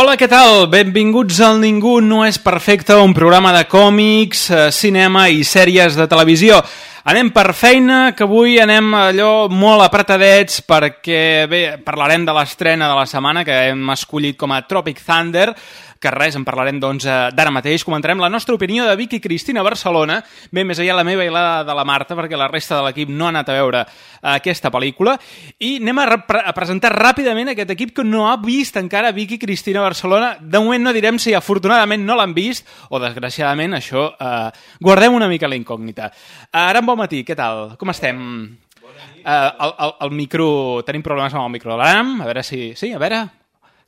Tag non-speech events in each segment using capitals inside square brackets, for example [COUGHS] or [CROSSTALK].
Hola, què tal? Benvinguts al Ningú no és perfecte, un programa de còmics, eh, cinema i sèries de televisió. Anem per feina, que avui anem allò molt apretadets perquè bé, parlarem de l'estrena de la setmana que hem escollit com a Tropic Thunder, que res, en parlarem doncs eh, d'ara mateix. Comentarem la nostra opinió de Vicky Cristina Barcelona, bé, més allà la meva i la de la Marta, perquè la resta de l'equip no ha anat a veure eh, aquesta pel·lícula, i anem a, a presentar ràpidament aquest equip que no ha vist encara Vicky Cristina Barcelona. De moment no direm si afortunadament no l'han vist, o desgraciadament això, eh, guardem una mica la incògnita. Ara, bon matí, què tal? Com estem? Uh, el, el, el micro... Tenim problemes amb el micro de l'Aram, a veure si... Sí, a veure...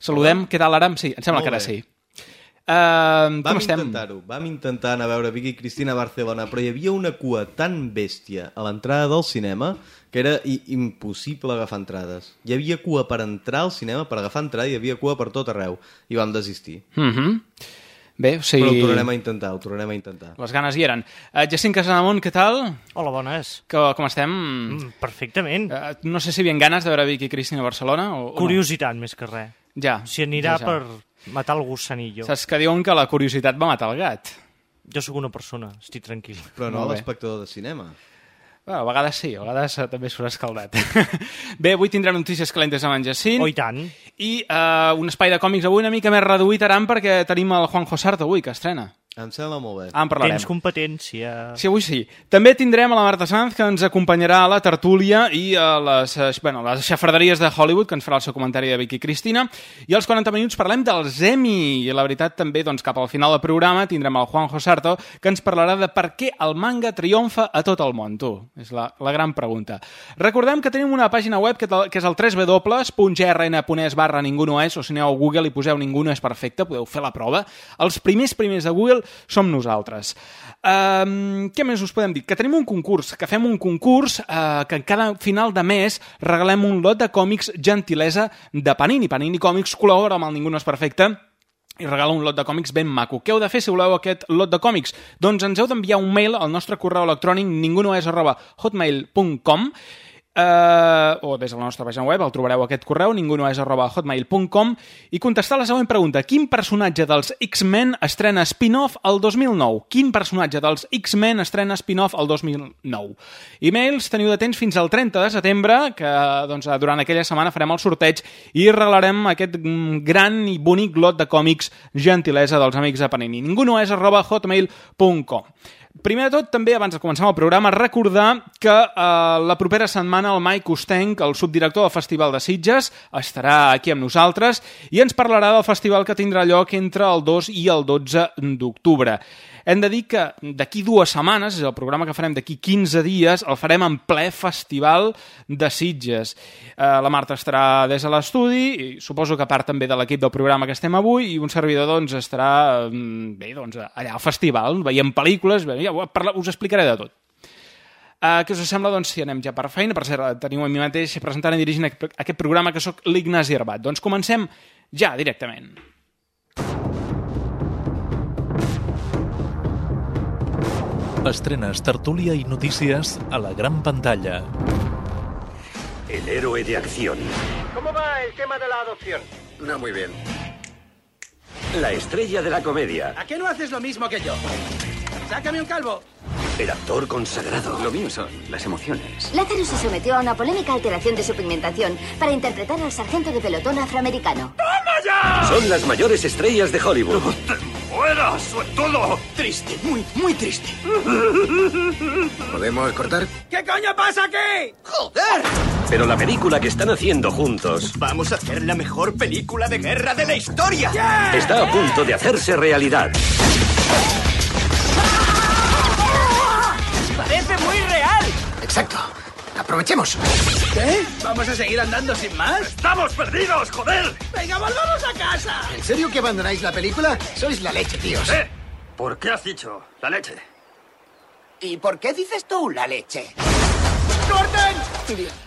Saludem, què tal l'Aram? Sí, em sembla Molt que ara bé. sí. Uh, com Vam estem? intentar-ho, vam intentar anar a veure Vicky Cristina a Barcelona, però hi havia una cua tan bèstia a l'entrada del cinema que era i- impossible agafar entrades. Hi havia cua per entrar al cinema, per agafar entrada, i hi havia cua per tot arreu. I vam desistir. Uh -huh. Bé, o sigui... Però ho tornarem a intentar, ho tornarem a intentar. Les ganes hi eren. Uh, Jacint Casademont, què tal? Hola, bones. Que, com estem? Mm, perfectament. Uh, no sé si havien ganes de veure Vicky Cristina a Barcelona o, o Curiositat, més que res. no. Ja. Si anirà ja, ja. per matar el gussanillo. Saps que diuen que la curiositat va matar el gat. Jo sóc una persona, estic tranquil. Però no l'espectador de cinema. Bueno, a vegades sí, a vegades eh, també surt escaldat. [LAUGHS] Bé, avui tindrem notícies calentes amb en Jacint. Oh, i tant. I uh, un espai de còmics avui una mica més reduït, Aram, perquè tenim el Juanjo Sarto avui, que estrena. Em sembla molt bé. Ah, en parlarem. Tens competència. Sí, avui sí. També tindrem a la Marta Sanz, que ens acompanyarà a la tertúlia i a les, eh, bueno, les xafarderies de Hollywood, que ens farà el seu comentari de Vicky Cristina. I als 40 minuts parlem dels Emmy. I la veritat, també, doncs, cap al final del programa tindrem el Juanjo Sarto, que ens parlarà de per què el manga triomfa a tot el món, tu. És la, la gran pregunta. Recordem que tenim una pàgina web que, que és el www.grn.es barra ningú no és, o si aneu a Google i poseu ningú no és perfecte, podeu fer la prova. Els primers primers de Google som nosaltres. Um, què més us podem dir? Que tenim un concurs, que fem un concurs uh, que cada final de mes regalem un lot de còmics gentilesa de Panini. Panini Còmics col·labora amb el Ningú no és perfecte i regala un lot de còmics ben maco. Què heu de fer si voleu aquest lot de còmics? Doncs ens heu d'enviar un mail al nostre correu electrònic ningunoes arroba hotmail.com Uh, o des de la nostra pàgina web el trobareu aquest correu, ningunoes arroba hotmail.com i contestar la següent pregunta quin personatge dels X-Men estrena spin-off el 2009? Quin personatge dels X-Men estrena spin-off el 2009? E-mails teniu de temps fins al 30 de setembre que doncs, durant aquella setmana farem el sorteig i regalarem aquest gran i bonic lot de còmics gentilesa dels amics de Panini ningunoes arroba hotmail.com Primer de tot, també, abans de començar el programa, recordar que eh, la propera setmana el Mike Costenc, el subdirector del Festival de Sitges, estarà aquí amb nosaltres i ens parlarà del festival que tindrà lloc entre el 2 i el 12 d'octubre. Hem de dir que d'aquí dues setmanes, és el programa que farem d'aquí 15 dies, el farem en ple festival de Sitges. Eh, la Marta estarà des de l'estudi, i suposo que part també de l'equip del programa que estem avui, i un servidor doncs, estarà mm, bé, doncs, allà al festival, veient pel·lícules, bé, ja ho parla, us explicaré de tot. Uh, què us sembla, doncs, si anem ja per feina? Per cert, teniu a mi mateix presentant i dirigint aquest programa que sóc l'Ignasi Arbat. Doncs comencem ja, directament. Estrenes, tertúlia i notícies a la gran pantalla. El héroe de acción. ¿Cómo va el tema de la adopción? No muy bien. La estrella de la comedia. ¿A qué no haces lo mismo que yo? ¡Sácame un calvo! El actor consagrado. Lo mío son las emociones. Lázaro se sometió a una polémica alteración de su pigmentación para interpretar al sargento de pelotón afroamericano. Son las mayores estrellas de Hollywood. ¡Fuera, suertudo! Triste, muy, muy triste. ¿Podemos cortar? ¿Qué coño pasa aquí? ¡Joder! Pero la película que están haciendo juntos Vamos a hacer la mejor película de guerra de la historia. está a punto de hacerse realidad. Parece muy real. Exacto. Aprovechemos. ¿Qué? ¿Vamos a seguir andando sin más? ¡Estamos perdidos, joder! Venga, volvamos a casa. ¿En serio que abandonáis la película? Sois la leche, tíos. ¿Eh? ¿Por qué has dicho la leche? ¿Y por qué dices tú la leche?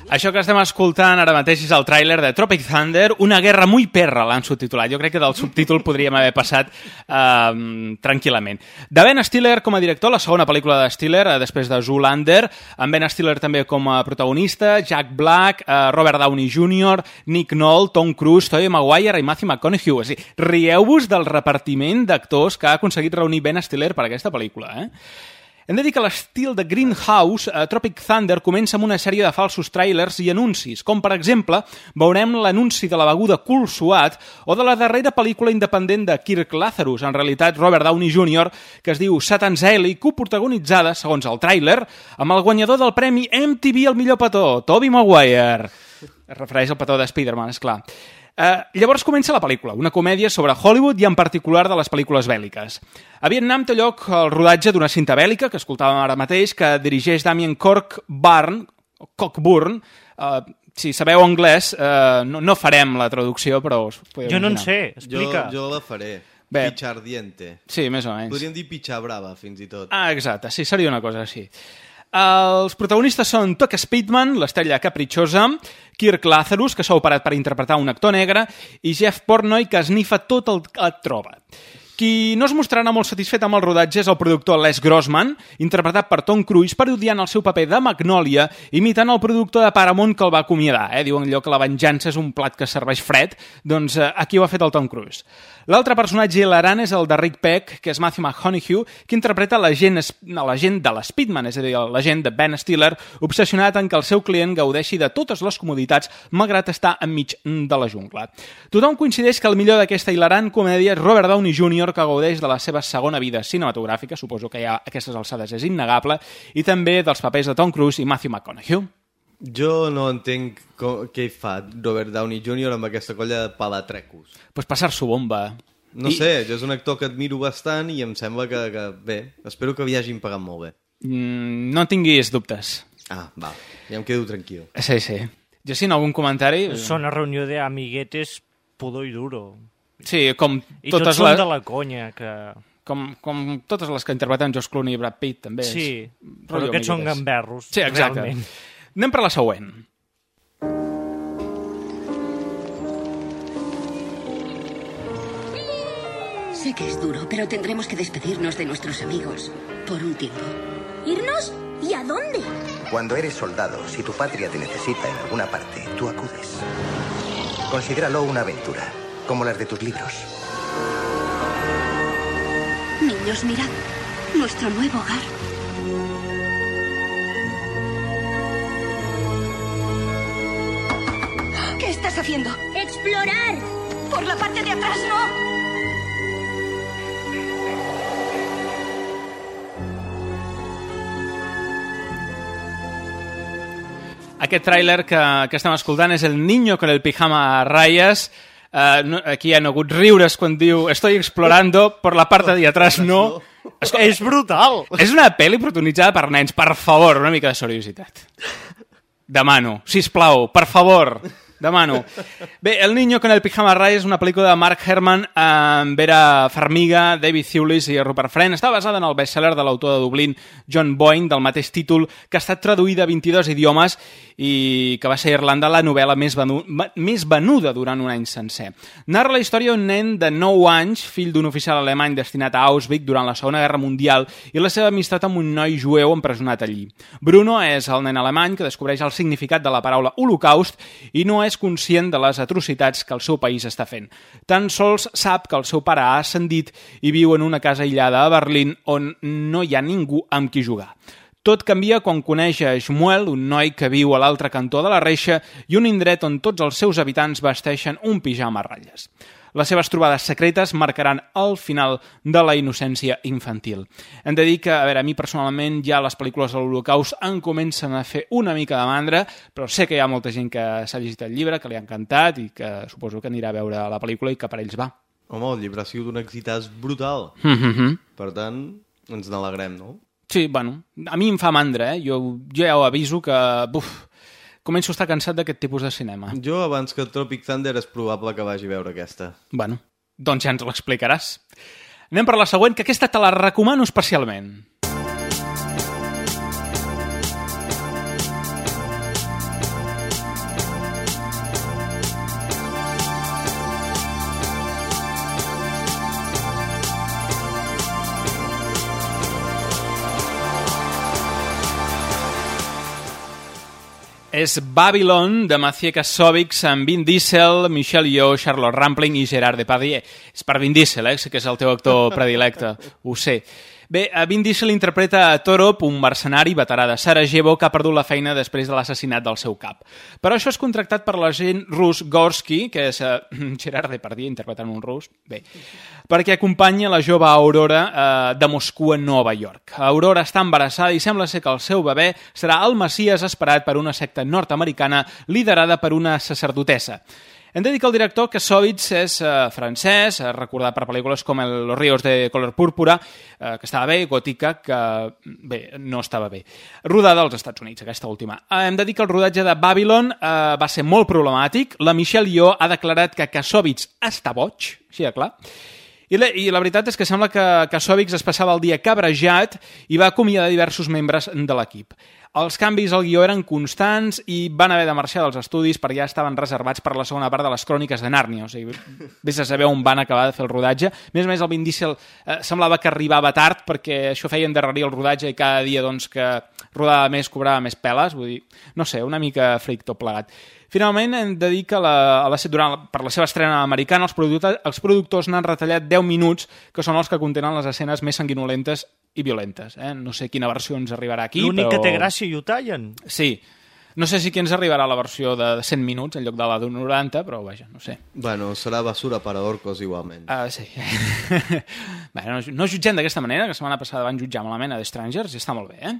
Això que estem escoltant ara mateix és el tràiler de Tropic Thunder, una guerra muy perra, l'han subtitulat. Jo crec que del subtítol podríem haver passat eh, tranquil·lament. De Ben Stiller com a director, la segona pel·lícula de Stiller, eh, després de Zoolander, amb Ben Stiller també com a protagonista, Jack Black, eh, Robert Downey Jr., Nick Nolte, Tom Cruise, Tobey Maguire i Matthew McConaughey. O sigui, rieu-vos del repartiment d'actors que ha aconseguit reunir Ben Stiller per aquesta pel·lícula, eh? Hem de dir que l'estil de Greenhouse, eh, Tropic Thunder, comença amb una sèrie de falsos trailers i anuncis, com per exemple veurem l'anunci de la beguda Cool Suat o de la darrera pel·lícula independent de Kirk Lazarus, en realitat Robert Downey Jr., que es diu Satan's Alley, coprotagonitzada, segons el tràiler, amb el guanyador del premi MTV el millor petó, Tobey Maguire. Es refereix al petó de Spider-Man, és Uh, llavors comença la pel·lícula, una comèdia sobre Hollywood i en particular de les pel·lícules bèl·liques. A Vietnam té lloc el rodatge d'una cinta bèl·lica, que escoltàvem ara mateix, que dirigeix Damien Cockburn, o Cockburn, uh, si sabeu anglès, uh, no, no farem la traducció, però us podeu Jo no en imaginar. sé, Jo, explica. jo la faré. Bé. Pitxardiente. Sí, més o menys. Podríem dir pitxa brava, fins i tot. Ah, exacte, sí, seria una cosa així. Els protagonistes són Tuck Speedman, l'estrella capritxosa, Kirk Lazarus, que s'ha operat per interpretar un actor negre, i Jeff Portnoy, que esnifa tot el que et troba. Qui no es mostrarà molt satisfet amb el rodatge és el productor Les Grossman, interpretat per Tom Cruise, parodiant el seu paper de Magnolia, imitant el productor de Paramount que el va acomiadar. Eh? Diuen allò que la venjança és un plat que serveix fred, doncs eh, aquí ho ha fet el Tom Cruise. L'altre personatge hilarant és el de Rick Peck, que és Matthew McConaughey, que interpreta l'agent es- no, l'agent de l'Speedman, és a dir, l'agent de Ben Stiller, obsessionat en que el seu client gaudeixi de totes les comoditats, malgrat estar enmig de la jungla. Tothom coincideix que el millor d'aquesta hilarant comèdia és Robert Downey Jr., que gaudeix de la seva segona vida cinematogràfica, suposo que ja a aquestes alçades és innegable, i també dels papers de Tom Cruise i Matthew McConaughey. Jo no entenc com, què hi fa Robert Downey Jr. amb aquesta colla de palatrecos. Pues passar-s'ho bomba. No I- sé, jo és un actor que admiro bastant i em sembla que, que bé, espero que li hagin pagat molt bé. Mm, no tinguis dubtes. Ah, va, ja em quedo tranquil. Sí, sí. Jacint, algun comentari? És una reunió d'amiguetes pudor i duro. Sí, com I totes tots són les... de la conya, que... Com, com totes les que interpreten George Clooney i Brad Pitt, també. Sí, és però aquests són gamberros, Sí, exacte. realment. Anem per la següent. Sé que es duro, pero tendremos que despedirnos de nuestros amigos por un tiempo. ¿Irnos? ¿Y a dónde? Cuando eres soldado, si tu patria te necesita en alguna parte, tú acudes. Considéralo una aventura, como las de tus libros. Niños, mirad. Nuestro nuevo hogar. ¿Qué estás haciendo? ¡Explorar! Por la parte de atrás, no. Aquest tràiler que, que estem escoltant és el niño con el pijama a rayas. Uh, no, aquí hi ha hagut riures quan diu estoy explorando, por la parte de atrás no. [LAUGHS] És, és brutal! És una pel·li protagonitzada per nens. Per favor, una mica de seriositat. Demano, si plau, per favor, demano. Bé, El niño con el pijama a rayas és una pel·lícula de Mark Herman amb Vera Farmiga, David Thewlis i Rupert Friend. Està basada en el bestseller de l'autor de Dublín, John Boyne, del mateix títol, que ha estat traduïda a 22 idiomes i que va ser a Irlanda la novel·la més, venu més venuda durant un any sencer. Narra la història d'un nen de 9 anys, fill d'un oficial alemany destinat a Auschwitz durant la Segona Guerra Mundial i la seva amistat amb un noi jueu empresonat allí. Bruno és el nen alemany que descobreix el significat de la paraula holocaust i no és conscient de les atrocitats que el seu país està fent. Tan sols sap que el seu pare ha ascendit i viu en una casa aïllada a Berlín on no hi ha ningú amb qui jugar. Tot canvia quan coneix a Shmuel, un noi que viu a l'altre cantó de la reixa i un indret on tots els seus habitants vesteixen un pijama a ratlles. Les seves trobades secretes marcaran el final de la innocència infantil. Hem de dir que, a veure, a mi personalment ja les pel·lícules de l'Holocaust em comencen a fer una mica de mandra, però sé que hi ha molta gent que s'ha llegit el llibre, que li ha encantat i que suposo que anirà a veure la pel·lícula i que per ells va. Home, el llibre ha sigut un exitàs brutal. Mm -hmm. Per tant, ens n'alegrem, no? Sí, bueno, a mi em fa mandra, eh? Jo, jo ja ho aviso que, buf, començo a estar cansat d'aquest tipus de cinema. Jo, abans que Tropic Thunder, és probable que vagi a veure aquesta. Bueno, doncs ja ens l'explicaràs. Anem per la següent, que aquesta te la recomano especialment. És Babylon, de Mathieu Kassovitz, amb Vin Diesel, Michelle Yeoh, Charlotte Rampling i Gerard Depardieu. És per Vin Diesel, eh? que és el teu actor predilecte, ho sé. Bé, Vin Diesel interpreta a Torop, un mercenari veterà de Sarajevo que ha perdut la feina després de l'assassinat del seu cap. Per això és contractat per l'agent rus Gorsky, que és uh, [CLEARS THROAT] Gerard Depardieu interpretant un rus, bé, perquè acompanya la jove Aurora uh, de Moscou a Nova York. Aurora està embarassada i sembla ser que el seu bebè serà el Messias esperat per una secta nord-americana liderada per una sacerdotessa. Hem de dir que el director Kassovitz és eh, francès, eh, recordat per pel·lícules com el Los Ríos de color púrpura, eh, que estava bé, Gòtica, que bé, no estava bé. Rodada als Estats Units, aquesta última. Eh, hem de dir que el rodatge de Babylon eh, va ser molt problemàtic. La Michelle Yeoh ha declarat que Kassovitz està boig, així de clar, i la, I la veritat és que sembla que Kassovitz es passava el dia cabrejat i va acomiadar diversos membres de l'equip. Els canvis al guió eren constants i van haver de marxar dels estudis perquè ja estaven reservats per la segona part de les cròniques de Nàrnia. O sigui, vés a saber on van acabar de fer el rodatge. A més a més, el Vin Diesel eh, semblava que arribava tard perquè això feia endarrerir el rodatge i cada dia doncs, que rodava més cobrava més peles. Vull dir, no sé, una mica fric tot plegat. Finalment, hem de dir que la, a la, durant, per la seva estrena americana els, productors, els productors n'han retallat 10 minuts, que són els que contenen les escenes més sanguinolentes i violentes. Eh? No sé quina versió ens arribarà aquí, L'únic però... que té gràcia i ho tallen. Sí. No sé si aquí ens arribarà la versió de 100 minuts en lloc de la d'un 90, però vaja, no sé. Bueno, serà basura per a orcos igualment. Uh, sí. [LAUGHS] Bé, no, no jutgem d'aquesta manera, que la setmana passada van jutjar malament a The Strangers i està molt bé, eh?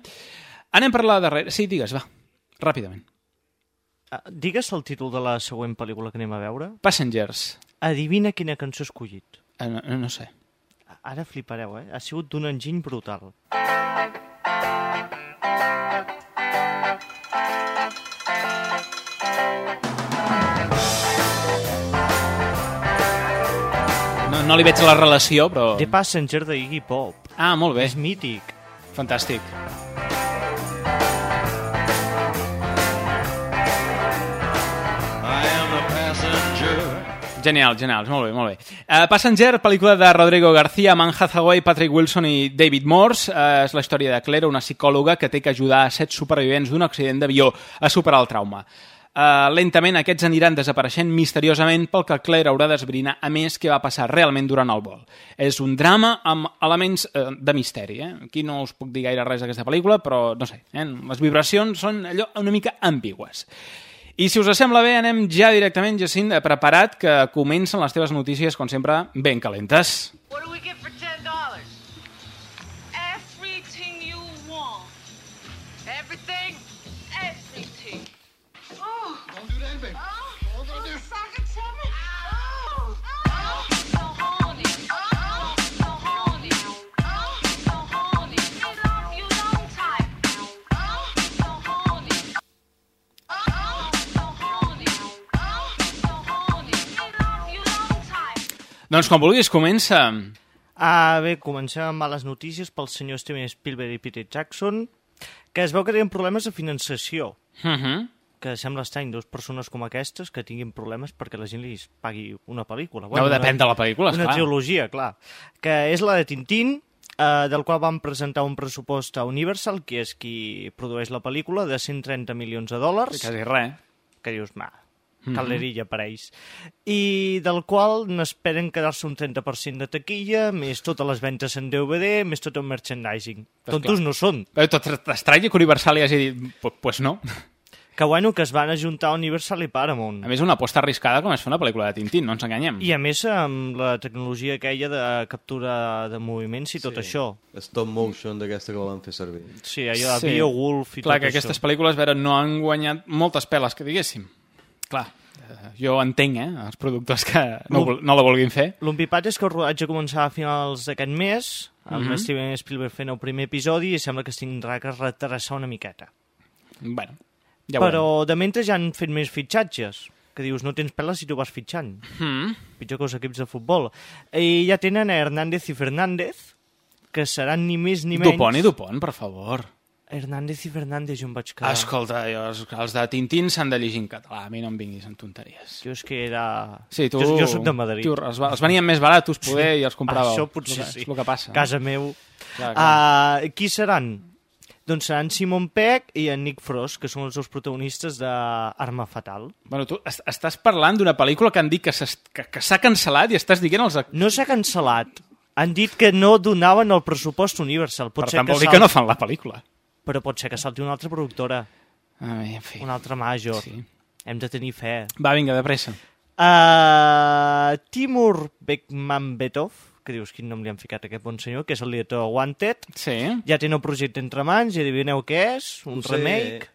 Anem per la darrera... Sí, digues, va, ràpidament. Digues el títol de la següent pel·lícula que anem a veure. Passengers. Adivina quina cançó he escollit. Uh, no, no sé. Ara flipareu, eh? Ha sigut d'un enginy brutal. No, no li veig la relació, però... The Passenger de Iggy Pop. Ah, molt bé. És mític. Fantàstic. Genial, genial, molt bé, molt bé. Uh, Passenger, pel·lícula de Rodrigo García, Man Hathaway, Patrick Wilson i David Morse. Uh, és la història de Claire, una psicòloga que té que ajudar a set supervivents d'un accident d'avió a superar el trauma. Uh, lentament aquests aniran desapareixent misteriosament pel que Claire haurà d'esbrinar a més què va passar realment durant el vol. És un drama amb elements uh, de misteri. Eh? Aquí no us puc dir gaire res d'aquesta pel·lícula, però no sé, eh? les vibracions són allò una mica ambigües. I si us sembla bé, anem ja directament, Jacint, preparat, que comencen les teves notícies, com sempre, ben calentes. What do we get Doncs com vulguis, comença. Ah, bé, comencem amb males notícies pel senyor Steven Spielberg i Peter Jackson, que es veu que tenen problemes de finançació. Uh -huh. Que sembla estrany, dues persones com aquestes que tinguin problemes perquè la gent li pagui una pel·lícula. No, depèn una, de la pel·lícula, Una esclar. trilogia, clar. Que és la de Tintín, eh, del qual van presentar un pressupost a Universal, que és qui produeix la pel·lícula, de 130 milions de dòlars. Quasi res. Que dius, ma. Calderilla per a ells. I del qual n'esperen quedar-se un 30% de taquilla, més totes les ventes en DVD, més tot el merchandising. Pues Tontos clar. no són. Però tot estrany que Universal hi hagi dit, pues, pues no. Que bueno, que es van ajuntar Universal i Paramount. A més, una aposta arriscada com és fer una pel·lícula de Tintín, no ens enganyem. I a més amb la tecnologia aquella de captura de moviments i tot Sí. això. Stop motion d'aquesta que volen fer servir. Sí, allò de Beowulf i Clar, tot que això. aquestes pel·lícules, a veure, no han guanyat moltes peles, que diguéssim. Clar, eh, jo entenc, eh, els productors que no, no la vulguin fer. L'empipat és que el rodatge començava a finals d'aquest mes, amb Mhm. Steven Spielberg fent el primer episodi i sembla que tindrà que retrasar una miqueta. Bueno, ja Però de mentre ja han fet més fitxatges, que dius, no tens peles si tu vas fitxant. Mm. Pitjor que els equips de futbol. I ja tenen a Hernández i Fernández, que seran ni més ni menys... Dupont i Dupont, per favor. Hernández i Fernández, jo em vaig quedar... Escolta, jo, els, els de Tintín s'han de llegir en català, a mi no em vinguis amb tonteries. Jo és que era... Sí, tu... Jo, jo soc de Madrid. Tu, els, els venien més baratos, poder, i els compràveu. Això potser que- sí. És el que passa. Casa meu. Clar, clar. Uh, qui seran? Doncs seran Simon Peck i en Nick Frost, que són els dos protagonistes d'Arma Fatal. Bueno, tu est- estàs parlant d'una pel·lícula que han dit que s'ha cancel·lat i estàs dient els... No s'ha cancel·lat. Han dit que no donaven el pressupost Universal. Pot Per tant, vol dir que no fan la pel·lícula. Però pot ser que salti una altra productora, Ai, en fi. una altra major. Sí. Hem de tenir fe. Va, vinga, de pressa. Uh, Timur Bekmambetov, que dius quin nom li han ficat a aquest bon senyor, que és el director de Wanted, Sí. ja té un projecte entre mans i adivineu què és? Un Ho sé. remake?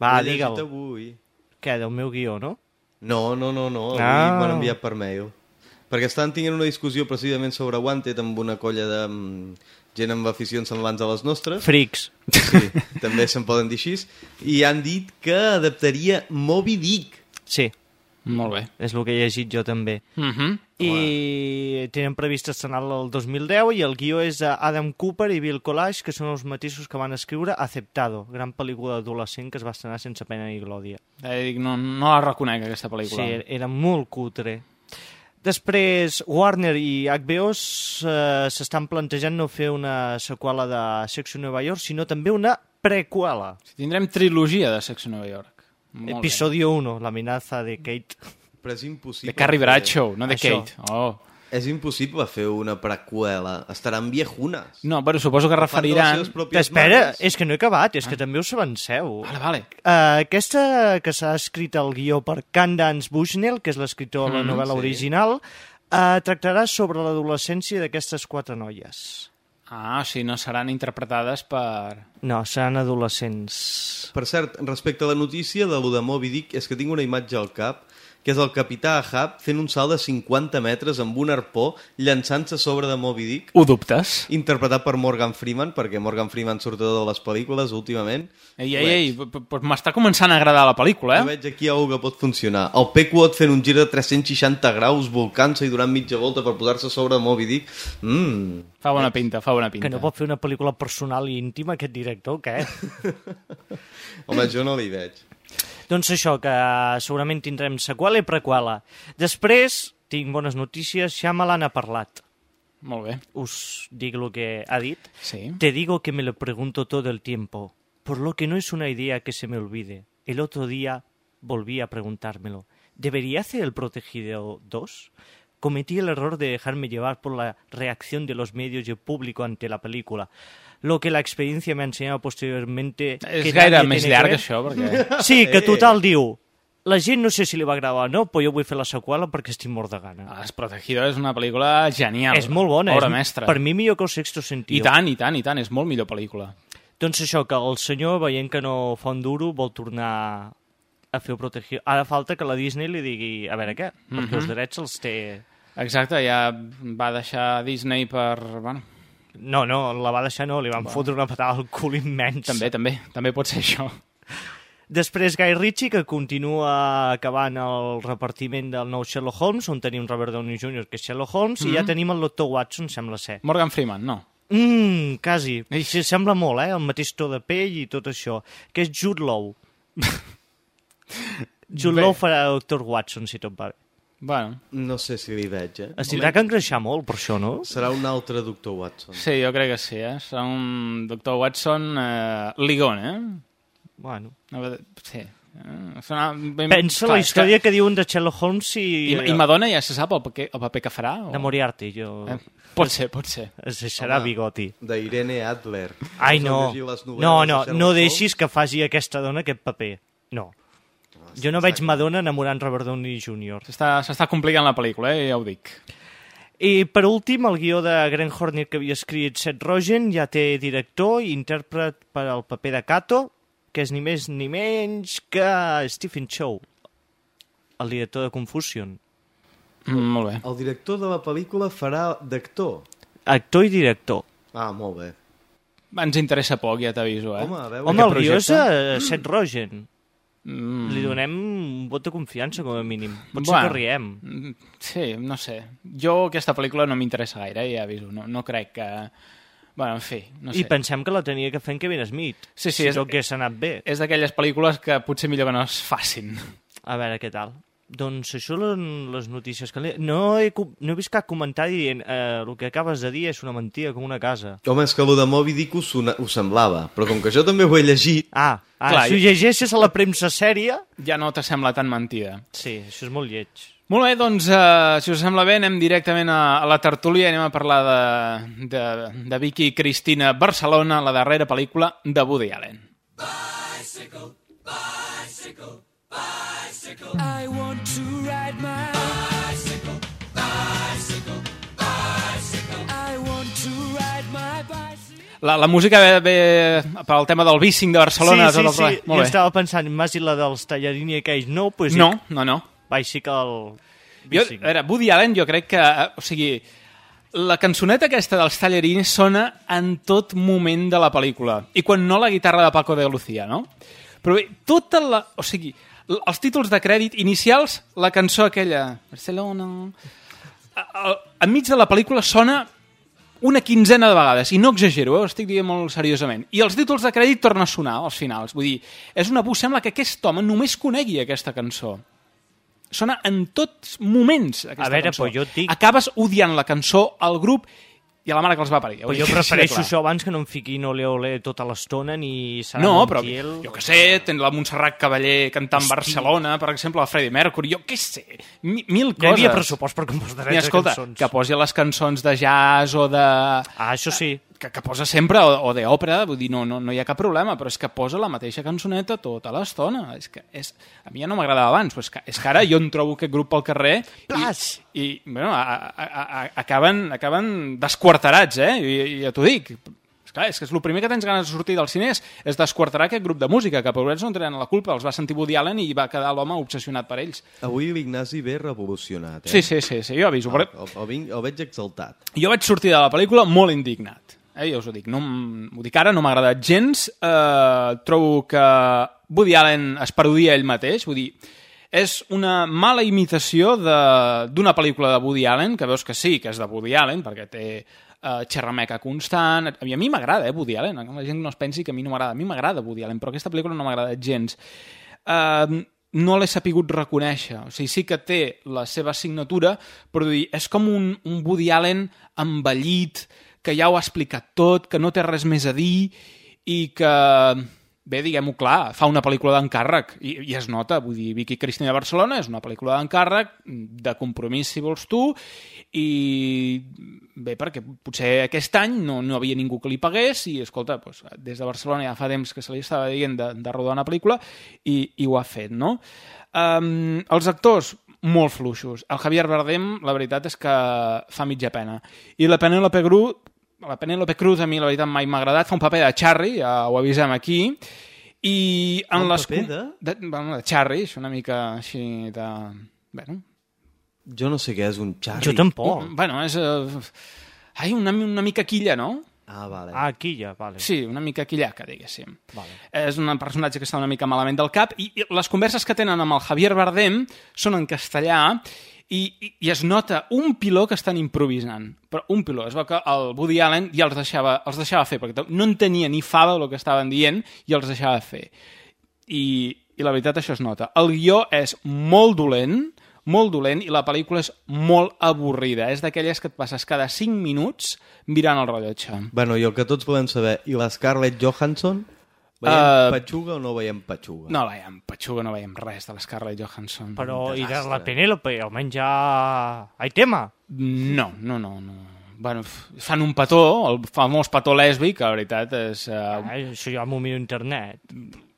Va, L'he llegit digue'l. avui. Què, del meu guió, no? No, no, no, no. Avui Ah. m'han enviat per mail. Perquè estan tinguent una discussió precisament sobre Wanted amb una colla de mm, gent amb aficions semblants a les nostres. Frics. Sí, també se'n poden dir així. I han dit que adaptaria Moby Dick. Sí, Molt bé. és el que he llegit jo també. Mm -hmm. I tenen previst estrenar-la el 2010 i el guió és d'Adam Cooper i Bill Collage, que són els mateixos que van escriure Aceptado, gran pel·lícula adolescent que es va estrenar sense pena ni glòria. Eh, dic, no, no la reconec, aquesta pel·lícula. Sí, era molt cutre. Després, Warner i HBO eh, s'estan plantejant no fer una seqüela de Sexo Nova York, sinó també una prequela. Tindrem trilogia de Sex a Nova York. Molt Episodio 1, l'amenaza de Kate. Però és impossible... De Carrie Bradshaw, no de Això. Kate. Oh. És impossible fer una preqüela. Estaran viejunes. No, però suposo que referiran... Espera, mares. és que no he acabat, és que també us avanceu. Vale, vale. Uh, aquesta que s'ha escrit el guió per Candance Bushnell, que és l'escriptor de la Mhm, novel·la sí. original, uh, tractarà sobre l'adolescència d'aquestes quatre noies. Ah, o sigui, no seran interpretades per... No, seran adolescents. Per cert, respecte a la notícia de lo de Moby Dick, és que tinc una imatge al cap que és el capità Ahab fent un salt de 50 metres amb un arpó llançant-se sobre de Moby Dick Ho dubtes? interpretat per Morgan Freeman, perquè Morgan Freeman surt de les pel·lícules últimament. Ei, ei, ei, m'està començant a agradar la pel·lícula, Jo eh? veig aquí algú que pot funcionar. El Pequot fent un gir de 360 graus, volcant-se i donant mitja volta per posar-se sobre de Moby Dick. Mmm, Fa bona pinta, fa bona pinta. Que no pot fer una pel·lícula personal i íntima, aquest director, què? [LAUGHS] home, jo no l'hi veig. Doncs això, que segurament tindrem seqüela i prequela. Després, tinc bones notícies, Shyamalan ha parlat. Molt bé. Us dic el que ha dit. Sí. Te digo que me lo pregunto todo el tiempo, por lo que no es una idea que se me olvide. El otro día volví a preguntármelo. ¿Debería hacer el Protegido 2? Cometí el error de dejarme llevar por la reacción de los medios y el público ante la película, lo que la experiencia me ha enseñado posteriormente... És que gaire més que llarg, ver. això, perquè... [LAUGHS] Sí, que total diu... La gent no sé si li va agradar o no, però jo vull fer la seqüela perquè estic mort de gana. Els Protegido és una pel·lícula genial. és molt bona. Obra és, mestra. Per mi millor que el Sexto Sentido. I tant, i tant, i tant. És molt millor pel·lícula. Doncs això, que el senyor, veient que no fa un duro, vol tornar a fer el protegido. Ara falta que la Disney li digui, a veure què, perquè Mhm. els drets els té... Exacte, ja va deixar Disney per... Bueno, No, no, la va deixar no, li van fotre una patada al cul immens. també, també, també pot ser això. Després Guy Ritchie, que continua acabant el repartiment del nou Sherlock Holmes, on tenim Robert Downey Jr., que és Sherlock Holmes, i ja Mhm. tenim el doctor Watson, sembla ser. Morgan Freeman, no. Mmm, quasi. Sí, sembla molt, eh? El mateix to de pell i tot això. Que és Jude Law. [LAUGHS] Jude. Law farà el doctor Watson, si tot va bé. Bueno, No sé si l'hi veig, eh? Es tindrà que engreixar molt, per això, no? Serà un altre Doctor Watson. sí, jo crec que sí, eh? Serà un Dr. Watson eh, ligón, eh? Bueno. A veure, Sí. Eh, sona Pensa clar, la història que... diuen de Sherlock Holmes i... I, I Madonna ja se sap el paper, el paper que farà? O... De Moriarty, jo... Eh, pot ser, pot ser. Es deixarà Home, bigoti. D'Irene Adler. Ai, no. No, de no, no Holmes? deixis que faci aquesta dona aquest paper. No. Jo no veig Madonna enamorant Robert Downey Jr. S'està s'està complicant la pel·lícula, eh? ja ho dic. I per últim, el guió de Grant Horner que havia escrit Seth Rogen ja té director i intèrpret per al paper de Kato, que és ni més ni menys que Stephen Chow, el director de Confusion. Mm, molt bé. El director de la pel·lícula farà d'actor. Actor i director. Ah, molt bé. Ens interessa poc, ja t'aviso, eh? Home, a veure... Home, el guió és uh, Seth Rogen. Mm. Li donem un vot de confiança, com a mínim. Potser Bueno, que riem. mm, Sí, no sé. Jo aquesta pel·lícula no m'interessa gaire, ja aviso. No, no crec que... Bueno, en fi, no sé. I pensem que la tenia que fer en Kevin Smith. Sí, sí, si és- tot hagués anat bé. És d'aquelles pel·lícules que potser millor que no es facin. A veure què tal. Doncs això són les notícies que... li- No he, no he vist cap comentari dient eh, el que acabes de dir és una mentida com una casa. Home, és que el de Moby Dick ho, sona, ho semblava, però com que jo també ho he llegit... Ah, ah Clar, si ho i- llegeixes a la premsa sèria... Ja no t'assembla tan mentida. Sí, això és molt lleig. Molt bé, doncs, uh, si us sembla bé, anem directament a, a la tertúlia i anem a parlar de, de, de Vicky i Cristina Barcelona, la darrera pel·lícula de Woody Allen. Bicycle, bicycle, bicycle. I want to ride my bicycle, bicycle, bicycle. I want to ride my bicycle. La, la música ve, ve per al tema del bicing de Barcelona. sí, sí, tot el sí. ple. Jo Molt bé. estava pensant, més i la dels tallarini aquells, no? Pues No, no, no. Bicycle... Jo, a veure, Woody Allen jo crec que, eh, o sigui, la cançoneta aquesta dels tallarins sona en tot moment de la pel·lícula. I quan no, la guitarra de Paco de Lucía, no? Però bé, tota la... O sigui, els títols de crèdit inicials, la cançó aquella... Barcelona... Enmig de la pel·lícula sona una quinzena de vegades, i no exagero, eh? ho estic dient molt seriosament. I els títols de crèdit tornen a sonar als finals. Vull dir, és una por, sembla que aquest home només conegui aquesta cançó. Sona en tots moments, aquesta A veure, cançó. però jo dic- Acabes odiant la cançó, al grup, i a la mare que els va parir. Però jo prefereixo això abans que no em fiquin ole ole tota l'estona ni Sara No, però Montiel. jo que sé, tens la Montserrat Cavaller cantant Hosti. Barcelona, per exemple, la Freddie Mercury, jo què sé, mi, mil No hi coses. havia pressupost per escolta, cançons. que posi les cançons de jazz o de... Ah, això sí. Que, que posa sempre, o, o d'òpera, vull dir, no, no, no hi ha cap problema, però és que posa la mateixa cançoneta tota l'estona. És que és, a mi ja no m'agradava abans, però és que, és que ara jo em trobo aquest grup pel carrer i, i bueno, a, a, a, acaben, acaben desquarterats, eh? I, i ja t'ho dic. És clar, és que és el primer que tens ganes de sortir del cine és, és aquest grup de música, que pobrets no en tenen la culpa, els va sentir Woody Allen i va quedar l'home obsessionat per ells. Avui l'Ignasi ve revolucionat, eh? Sí, sí, sí, sí jo aviso. El, Però... el, el, el veig exaltat. Jo vaig sortir de la pel·lícula molt indignat. Eh, ja us ho dic, no, ho dic ara, no m'ha agradat gens. Eh, trobo que Woody Allen es parodia ell mateix, vull dir, és una mala imitació d'una pel·lícula de Woody Allen, que veus que sí, que és de Woody Allen, perquè té eh, xerrameca constant... I a mi m'agrada, eh, Woody Allen. La gent no es pensi que a mi no m'agrada. A mi m'agrada Woody Allen, però aquesta pel·lícula no m'ha agradat gens. Eh, no l'he sapigut reconèixer. O sigui, sí que té la seva signatura, però dir, és com un, un Woody Allen envellit, que ja ho ha explicat tot, que no té res més a dir i que, bé, diguem-ho clar, fa una pel·lícula d'encàrrec i, i es nota, vull dir, Vicky Cristina de Barcelona és una pel·lícula d'encàrrec, de compromís si vols tu, i bé, perquè potser aquest any no, no havia ningú que li pagués i, escolta, doncs, des de Barcelona ja fa temps que se li estava dient de, de rodar una pel·lícula i, i ho ha fet, no? Um, els actors, molt fluixos. El Javier Bardem, la veritat és que fa mitja pena. I la Penélope Cruz, la Penélope Cruz a mi la veritat mai m'ha agradat, fa un paper de Charry, ja ho avisem aquí, i en Un les... paper com- de? de? bueno, de Charry, és una mica així de... Bueno, Jo no sé què és un xarri. Jo tampoc. un- bueno, és... Uh, ai, una, una mica quilla, no? Ah, vale. Ah, aquí ja, vale. Sí, una mica quillaca, diguéssim. Vale. És un personatge que està una mica malament del cap i, i les converses que tenen amb el Javier Bardem són en castellà i, i, i es nota un piló que estan improvisant. Però un piló. Es veu que el Woody Allen ja els deixava, els deixava fer, perquè no entenia ni fava el que estaven dient i els deixava fer. I, i la veritat això es nota. El guió és molt dolent, molt dolent, i la pel·lícula és molt avorrida. És d'aquelles que et passes cada 5 minuts mirant el rellotge. Bueno, i el que tots podem saber, i la Scarlett Johansson? Veiem Uh, petxuga o no veiem petxuga? No veiem Patxuga, no veiem res de l'Scarlett Johansson. Però i de la Penélope, almenys ja... Hay tema. No, no, no. no. Bueno, fan un petó, el famós petó lèsbic, que la veritat és... Uh, Ah, això ja m'ho miro a internet.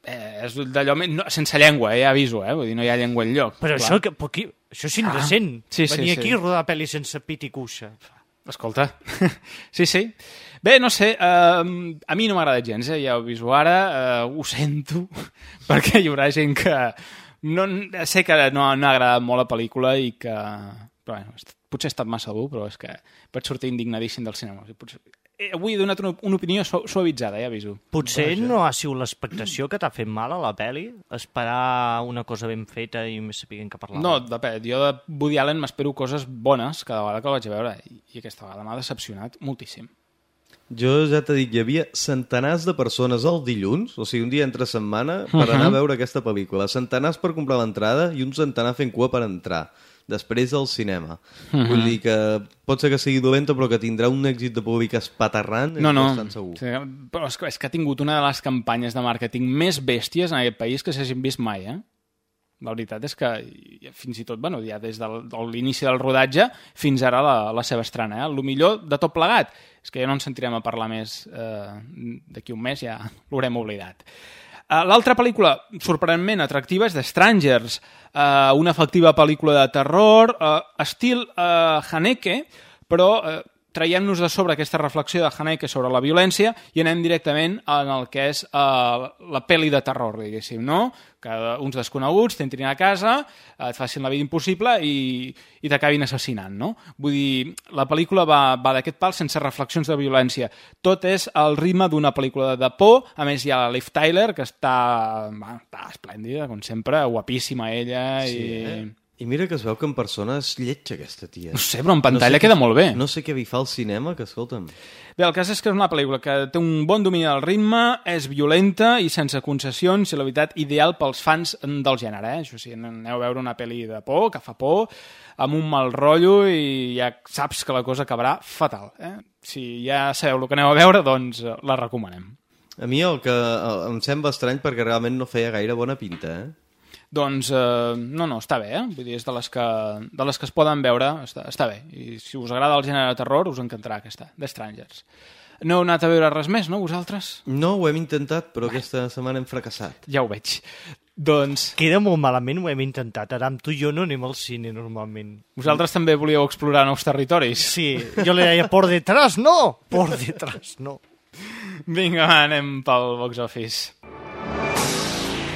eh, és d'allò... No, sense llengua, eh, ja aviso, eh? Vull dir, no hi ha llengua enlloc. Però clar. això, que, però qui, això és indecent. Ah, sí, sí, Venir sí. aquí a rodar pel·li sense pit i cuixa. Escolta, [LAUGHS] sí, sí. Bé, no sé, eh, a mi no m'agrada gens, eh, ja ho aviso ara, eh, ho sento, [LAUGHS] perquè hi haurà gent que... No, sé que no, no ha agradat molt la pel·lícula i que... Però, bueno, potser he estat massa dur, però és que vaig sortir indignadíssim del cinema. Potser... Eh, Avui he donat una, una opinió su suavitzada, ja aviso. Potser no ha sigut l'expectació que t'ha fet mal a la pel·li? Esperar una cosa ben feta i més sapiguent que parlar. No, depèn. Jo de Woody Allen m'espero coses bones cada vegada que el vaig a veure i aquesta vegada m'ha decepcionat moltíssim. Jo ja t'he dit, hi havia centenars de persones el dilluns, o sigui, un dia entre setmana, per Mhm. anar a veure aquesta pel·lícula. Centenars per comprar l'entrada i un centenar fent cua per entrar després del cinema. Mhm. Vull dir que pot ser que sigui dolenta, però que tindrà un èxit de públic espaterrant, No, no, bastant segur. sí, però és que, és que ha tingut una de les campanyes de màrqueting més bèsties en aquest país que s'hagin vist mai, eh? La veritat és que fins i tot, bueno, ja des del- de l'inici del rodatge fins ara la, la seva estrena, eh? El millor de tot plegat és que ja no ens sentirem a parlar més eh, d'aquí un mes, ja [LAUGHS] l'haurem oblidat. Uh, L'altra pel·lícula sorprenentment atractiva és The Strangers, uh, una efectiva pel·lícula de terror, uh, estil uh, Haneke, però uh, traiem-nos de sobre aquesta reflexió de Haneke sobre la violència i anem directament en el que és uh, la pel·li de terror, diguéssim, no? Que uns desconeguts t'entrin a casa, et facin la vida impossible i, i t'acabin assassinant, no? Vull dir, la pel·lícula va, va d'aquest pal sense reflexions de violència. Tot és el ritme d'una pel·lícula de por, a més hi ha la Liv Tyler, que està, va, està esplèndida, com sempre, guapíssima ella, Sí, i... eh? I mira que es veu que en persona és lletja, aquesta tia. No sé, però en pantalla què- queda molt bé. No sé què vi fa al cinema, que escolta'm. Bé, el cas és que és una pel·lícula que té un bon domini del ritme, és violenta i sense concessions, i la veritat, ideal pels fans del gènere, eh? Això sí, aneu a veure una pel·li de por, que fa por, amb un mal rotllo i ja saps que la cosa acabarà fatal. Eh? Si ja sabeu el que aneu a veure, doncs la recomanem. A mi el que eh, em sembla estrany perquè realment no feia gaire bona pinta, eh? Doncs, eh, no, no, està bé, eh? Vull dir, és de les que, de les que es poden veure, està, està bé. I si us agrada el gènere de terror, us encantarà aquesta, The Strangers. No heu anat a veure res més, no, vosaltres? No, ho hem intentat, però aquesta setmana hem fracassat. Ja ho veig. Doncs... Queda molt malament, ho hem intentat. Ara amb tu i jo no anem al cine normalment. Vosaltres també volíeu explorar nous territoris? Sí, jo li deia, por detrás no, por detrás no. Vinga, va, anem pel box office.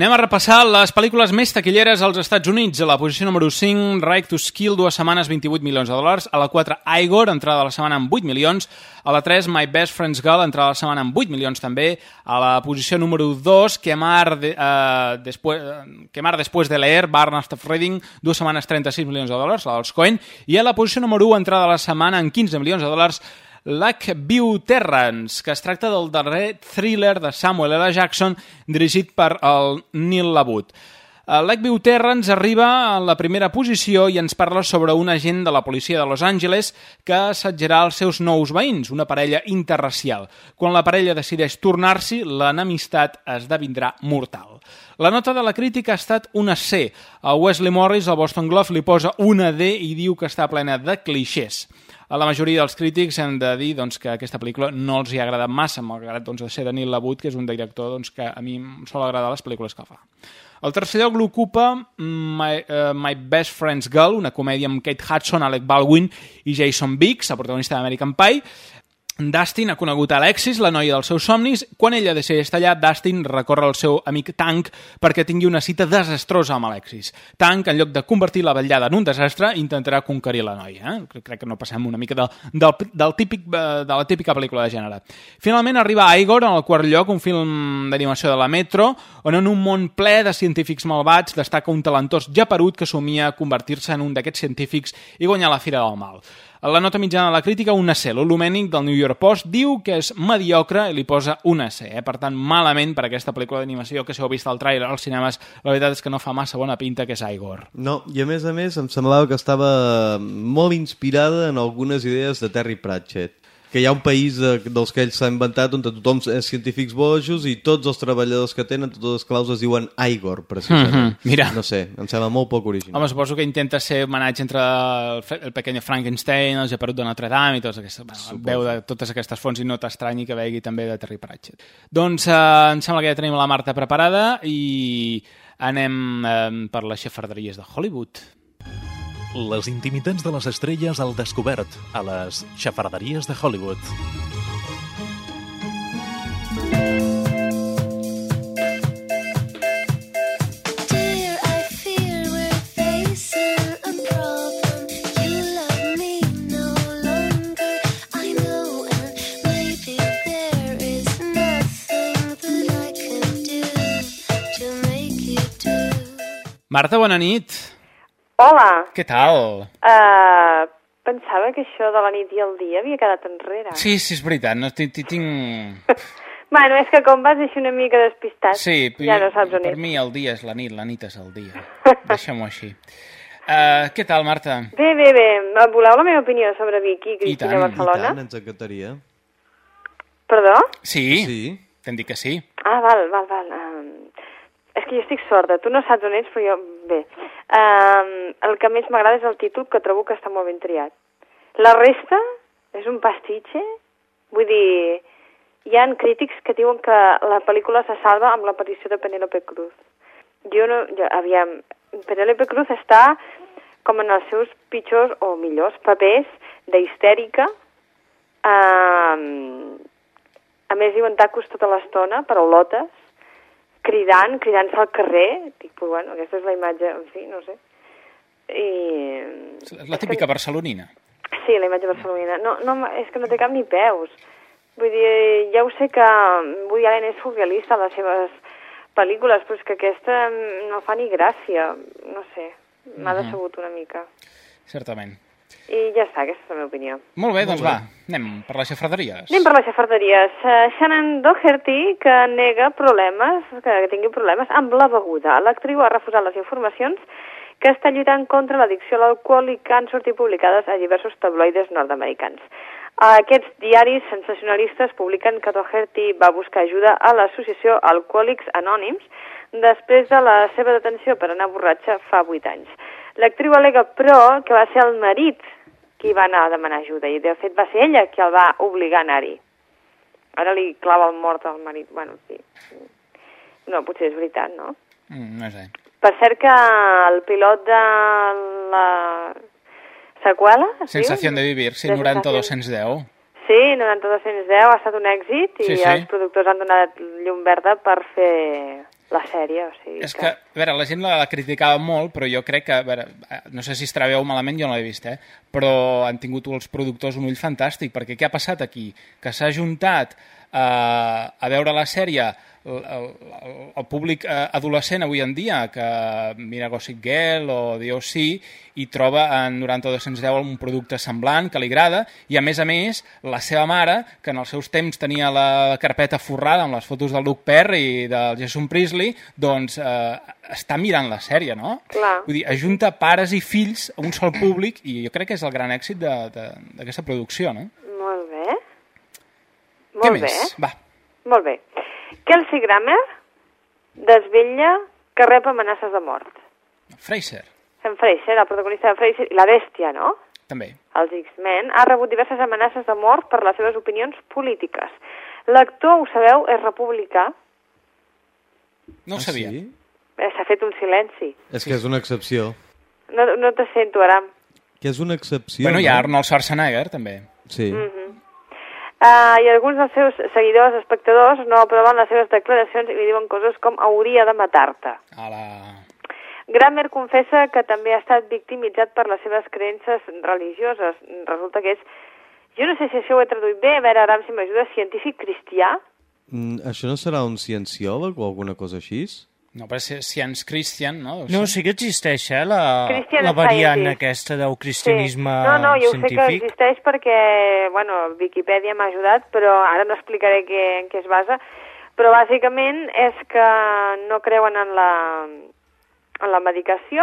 Anem a repassar les pel·lícules més taquilleres als Estats Units. A la posició número 5, Right to Skill, dues setmanes, 28 milions de dòlars. A la 4, Igor, entrada de la setmana amb 8 milions. A la 3, My Best Friend's Girl, entrada de la setmana amb 8 milions també. A la posició número 2, Quemar, de, uh, uh, Quemar después de leer, Barn After Reading, dues setmanes, 36 milions de dòlars, la dels Coen. I a la posició número 1, entrada de la setmana amb 15 milions de dòlars, Lack View Terrans, que es tracta del darrer thriller de Samuel L. Jackson dirigit per el Neil Labut. Lakeview Terrans arriba en la primera posició i ens parla sobre un agent de la policia de Los Angeles que assetjarà els seus nous veïns, una parella interracial. Quan la parella decideix tornar-s'hi, l'enemistat esdevindrà mortal. La nota de la crítica ha estat una C. A Wesley Morris, al Boston Globe, li posa una D i diu que està plena de clixés. A la majoria dels crítics hem de dir doncs, que aquesta pel·lícula no els hi ha agradat massa, malgrat doncs, ser Daniel Labut, que és un director doncs, que a mi em sol agradar les pel·lícules que fa. El tercer lloc l'ocupa My, uh, My Best Friend's Girl, una comèdia amb Kate Hudson, Alec Baldwin i Jason Biggs, el protagonista d'American Pie. Dustin ha conegut Alexis, la noia dels seus somnis. Quan ella decideix tallar, Dustin recorre al seu amic Tank perquè tingui una cita desastrosa amb Alexis. Tank, en lloc de convertir la vetllada en un desastre, intentarà conquerir la noia. Eh? Crec que no passem una mica del, del, del típic, eh, de la típica pel·lícula de gènere. Finalment arriba Igor, en el quart lloc, un film d'animació de la Metro, on en un món ple de científics malvats destaca un talentós japerut que somia convertir-se en un d'aquests científics i guanyar la Fira del Mal. La nota mitjana de la crítica, una C. L'Olumènic del New York Post diu que és mediocre i li posa una C. Eh? Per tant, malament per aquesta pel·lícula d'animació que si heu vist el trailer als cinemes, la veritat és que no fa massa bona pinta, que és Igor. No, i a més a més em semblava que estava molt inspirada en algunes idees de Terry Pratchett. Que hi ha un país de, dels que ell s'ha inventat on tothom és científics bojos i tots els treballadors que tenen, tots els claus es diuen Igor, precisament. Mhm, mira. No sé, em sembla molt poc original. Home, suposo que intenta ser homenatge entre el, el pequeño Frankenstein, el Geperut de Notre Dame i totes aquestes, bueno, veu de totes aquestes fonts i no t'estranyi que vegi també de Terry Pratchett. Doncs eh, em sembla que ja tenim la Marta preparada i anem eh, per les xafarderies de Hollywood. Les intimitats de les estrelles al descobert a les xafarderies de Hollywood. Marta, bona nit. Hola, Què tal? uh, pensava que això de la nit i el dia havia quedat enrere. Sí, sí, és veritat. No, tinc, tinc... [LAUGHS] Bueno, és que com vas així una mica despistat, Sí, ja no saps on per mi el dia és la nit, la nit és el dia. [LAUGHS] Deixem-ho així. Uh, què tal, Marta? Bé, bé, bé, voleu la meva opinió sobre Vicky, Cristina tant, i Barcelona? I tant, ens encantaria. Perdó? Sí, Sí. t'hem dit que sí. Ah, val, val, val. Um, és que jo estic sorda, tu no saps on ets, però jo... Bé. Um, el que més m'agrada és el títol, que trobo que està molt ben triat. La resta és un pastitxe? Vull dir, hi han crítics que diuen que la pel·lícula se salva amb l'aparició de Penélope Cruz. Jo no... Jo, aviam, Penélope Cruz està com en els seus pitjors o millors papers d'histèrica. Um, a més, diuen tacos tota l'estona, paraulotes, cridant, cridant-se al carrer. Dic, pues, bueno, aquesta és la imatge, en fi, no sé. I... La típica barcelonina. Sí, la imatge barcelonina. No, no, és que no té cap ni peus. Vull dir, ja ho sé que Woody Allen és surrealista en les seves pel·lícules, però és que aquesta no fa ni gràcia. No sé, m'ha Mhm. decebut una mica. Certament. I ja està, aquesta és la meva opinió. Molt bé, doncs bé. va, anem per les xafarderies. Anem per les xafarderies. Uh, Shannon Doherty, que nega problemes, que tingui problemes amb la beguda. L'actriu ha refusat les informacions que està lluitant contra l'addicció a l'alcohol i que han sortit publicades a diversos tabloides nord-americans. Aquests diaris sensacionalistes publiquen que Doherty va buscar ajuda a l'associació Alcohòlics Anònims després de la seva detenció per anar borratxa fa 8 anys. L'actriu alega, però, que va ser el marit qui va anar a demanar ajuda i, de fet, va ser ella qui el va obligar a anar-hi. Ara li clava el mort al marit. Bueno, sí. No, potser és veritat, no? Mm, no sé. Per cert que el pilot de la seqüela... Sensació de vivir, sí, De 90-210. Sí, 9210 ha estat un èxit i Sí, sí. els productors han donat llum verda per fer la sèrie, o sigui És que, a veure, la gent la, la criticava molt, però jo crec que, a veure, no sé si bé o malament, jo no l'he vist, eh? però han tingut els productors un ull fantàstic, perquè què ha passat aquí? Que s'ha juntat eh, a veure la sèrie el, el, el- públic eh, adolescent avui en dia que mira Gossip Girl o D.O.C. i troba en 9210 un producte semblant que li agrada i a més a més la seva mare que en els seus temps tenia la carpeta forrada amb les fotos del Luke Perry i del Jason Priestley doncs eh, està mirant la sèrie, no? Clar. Vull dir, ajunta pares i fills a un sol públic i jo crec que és el gran èxit d'aquesta producció, no? Molt bé. Què Molt bé. més? Va. Molt bé. Kelsey Grammer desvetlla que rep amenaces de mort. Fraser, En Fraser, el protagonista de Fraser, i la bèstia, no? també. Els X-Men, ha rebut diverses amenaces de mort per les seves opinions polítiques. L'actor, ho sabeu, és republicà. No ho Ah, sabia. sí? Eh, S'ha fet un silenci. És que és una excepció. No, no te sento, Aram. Que és una excepció, Bueno, hi ha no? Arnold Schwarzenegger, també. Sí. Mhm. Uh, I alguns dels seus seguidors, espectadors, no aproven les seves declaracions i li diuen coses com hauria de matar-te. A la... Grammer confessa que també ha estat victimitzat per les seves creences religioses. Resulta que és, jo no sé si això ho he traduït bé, a veure, Aram, si m'ajuda, científic cristià? Mm, això no serà un ciencióleg o alguna cosa així? No, però si, si ens Christian, no? Deu No, ser. sí que existeix, eh, la, Christian la variant Scientist. aquesta del cristianisme No, no, jo ho sé que científic. existeix perquè, bueno, Viquipèdia m'ha ajudat, però ara no explicaré què, en què es basa. Però bàsicament és que no creuen en la, en la medicació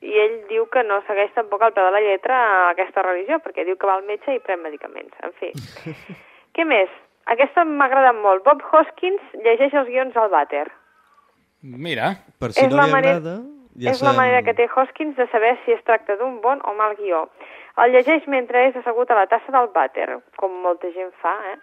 i ell diu que no segueix tampoc al peu de la lletra aquesta religió, perquè diu que va al metge i pren medicaments. En fi. [LAUGHS] Què més? Aquesta m'ha agradat molt. Bob Hoskins llegeix els guions al vàter. Mira. Per si És no la li manera- agrada... Ja és la sabem- manera que té Hoskins de saber si es tracta d'un bon o mal guió. El llegeix mentre és assegut a la tassa del vàter, com molta gent fa, eh?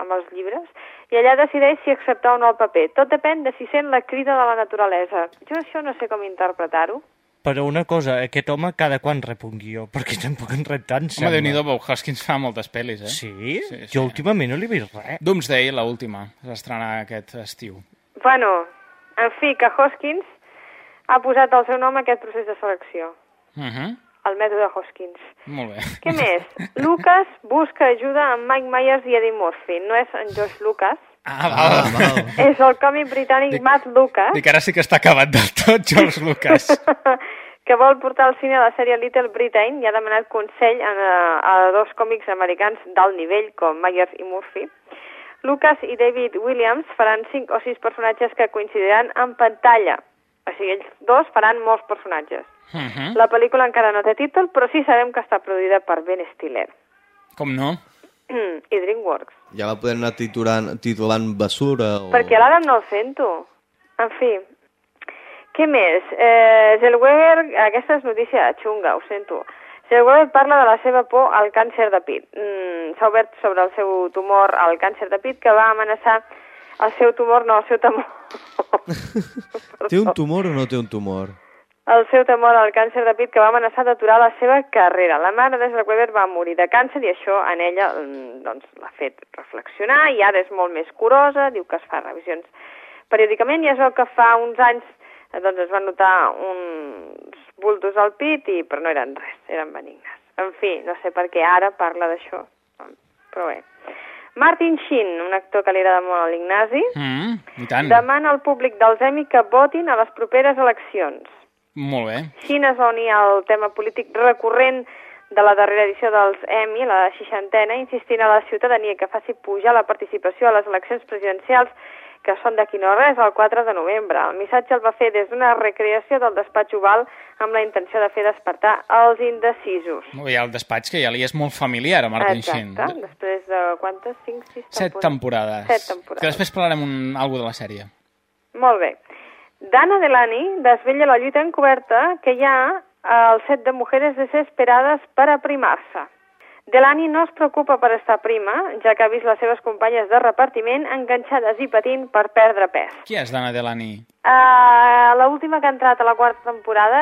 amb els llibres, i allà decideix si acceptar o no el paper. Tot depèn de si sent la crida de la naturalesa. Jo això no sé com interpretar-ho. Però una cosa, aquest home cada quan rep un guió, perquè tampoc en rep tant, Home, sembla. Déu-n'hi-do, Bob Hoskins fa moltes pel·lis, eh? Sí? Sí, sí. Jo últimament no li he vist res. Doomsday, l'última, s'estrenarà aquest estiu. Bueno, en fi, que Hoskins ha posat el seu nom a aquest procés de selecció. Uh -huh. El mètode Hoskins. Molt bé. Què més? Lucas busca ajuda amb Mike Myers i Eddie Murphy. No és en Josh Lucas, Ah, val. val. és el còmic britànic Dic- Matt Lucas, Dic, ara sí que està acabat del tot, George [LAUGHS] Lucas. que vol portar al cine la sèrie Little Britain i ha demanat consell a, a dos còmics americans d'alt nivell, com Myers i Murphy. Lucas i David Williams faran cinc o sis personatges que coincidiran en pantalla. O sigui, ells dos faran molts personatges. Uh -huh. La pel·lícula encara no té títol, però sí sabem que està produïda per Ben Stiller Com no? I DreamWorks. Ja la podem anar titulant, titulant basura o... Perquè l'Adam no el sento. En fi. Què més? Eh, Zellweger, aquesta és notícia xunga, ho sento. Zellweger parla de la seva por al càncer de pit. Mm, S'ha obert sobre el seu tumor al càncer de pit que va amenaçar el seu tumor, no, el seu temor. [LAUGHS] Té un tumor o no té un tumor? El seu temor al càncer de pit que va amenaçar d'aturar la seva carrera. La mare de Zellweger va morir de càncer i això en ella mm, doncs, l'ha fet reflexionar i ara és molt més curosa, diu que es fa revisions periòdicament i és el que fa uns anys eh, doncs es van notar uns bultos al pit, i, però no eren res, eren benignes. En fi, no sé per què ara parla d'això, però bé. Martin Sheen, un actor que li agrada molt a l'Ignasi, Mm, demana al públic dels Emmy que votin a les properes eleccions. Molt bé. Xina es va unir al tema polític recurrent de la darrera edició dels Emmy, la seixantena, insistint a la ciutadania que faci pujar la participació a les eleccions presidencials que són d'aquí no res, el 4 de novembre. El missatge el va fer des d'una recreació del despatx oval amb la intenció de fer despertar els indecisos. Molt bé, el despatx, que ja li és molt familiar a Martin Sheen. Exacte, després de quantes? 5, 6 Set temporades. Set temporades. Que després parlarem un, algo de la sèrie. Molt bé. Dana Delany desvella la lluita encoberta que hi ha al set de mujeres desesperades per aprimar-se. Delany no es preocupa per estar prima, ja que ha vist les seves companyes de repartiment enganxades i patint per perdre pes. Qui és Dana Delany? Uh, la última que ha entrat a la quarta temporada...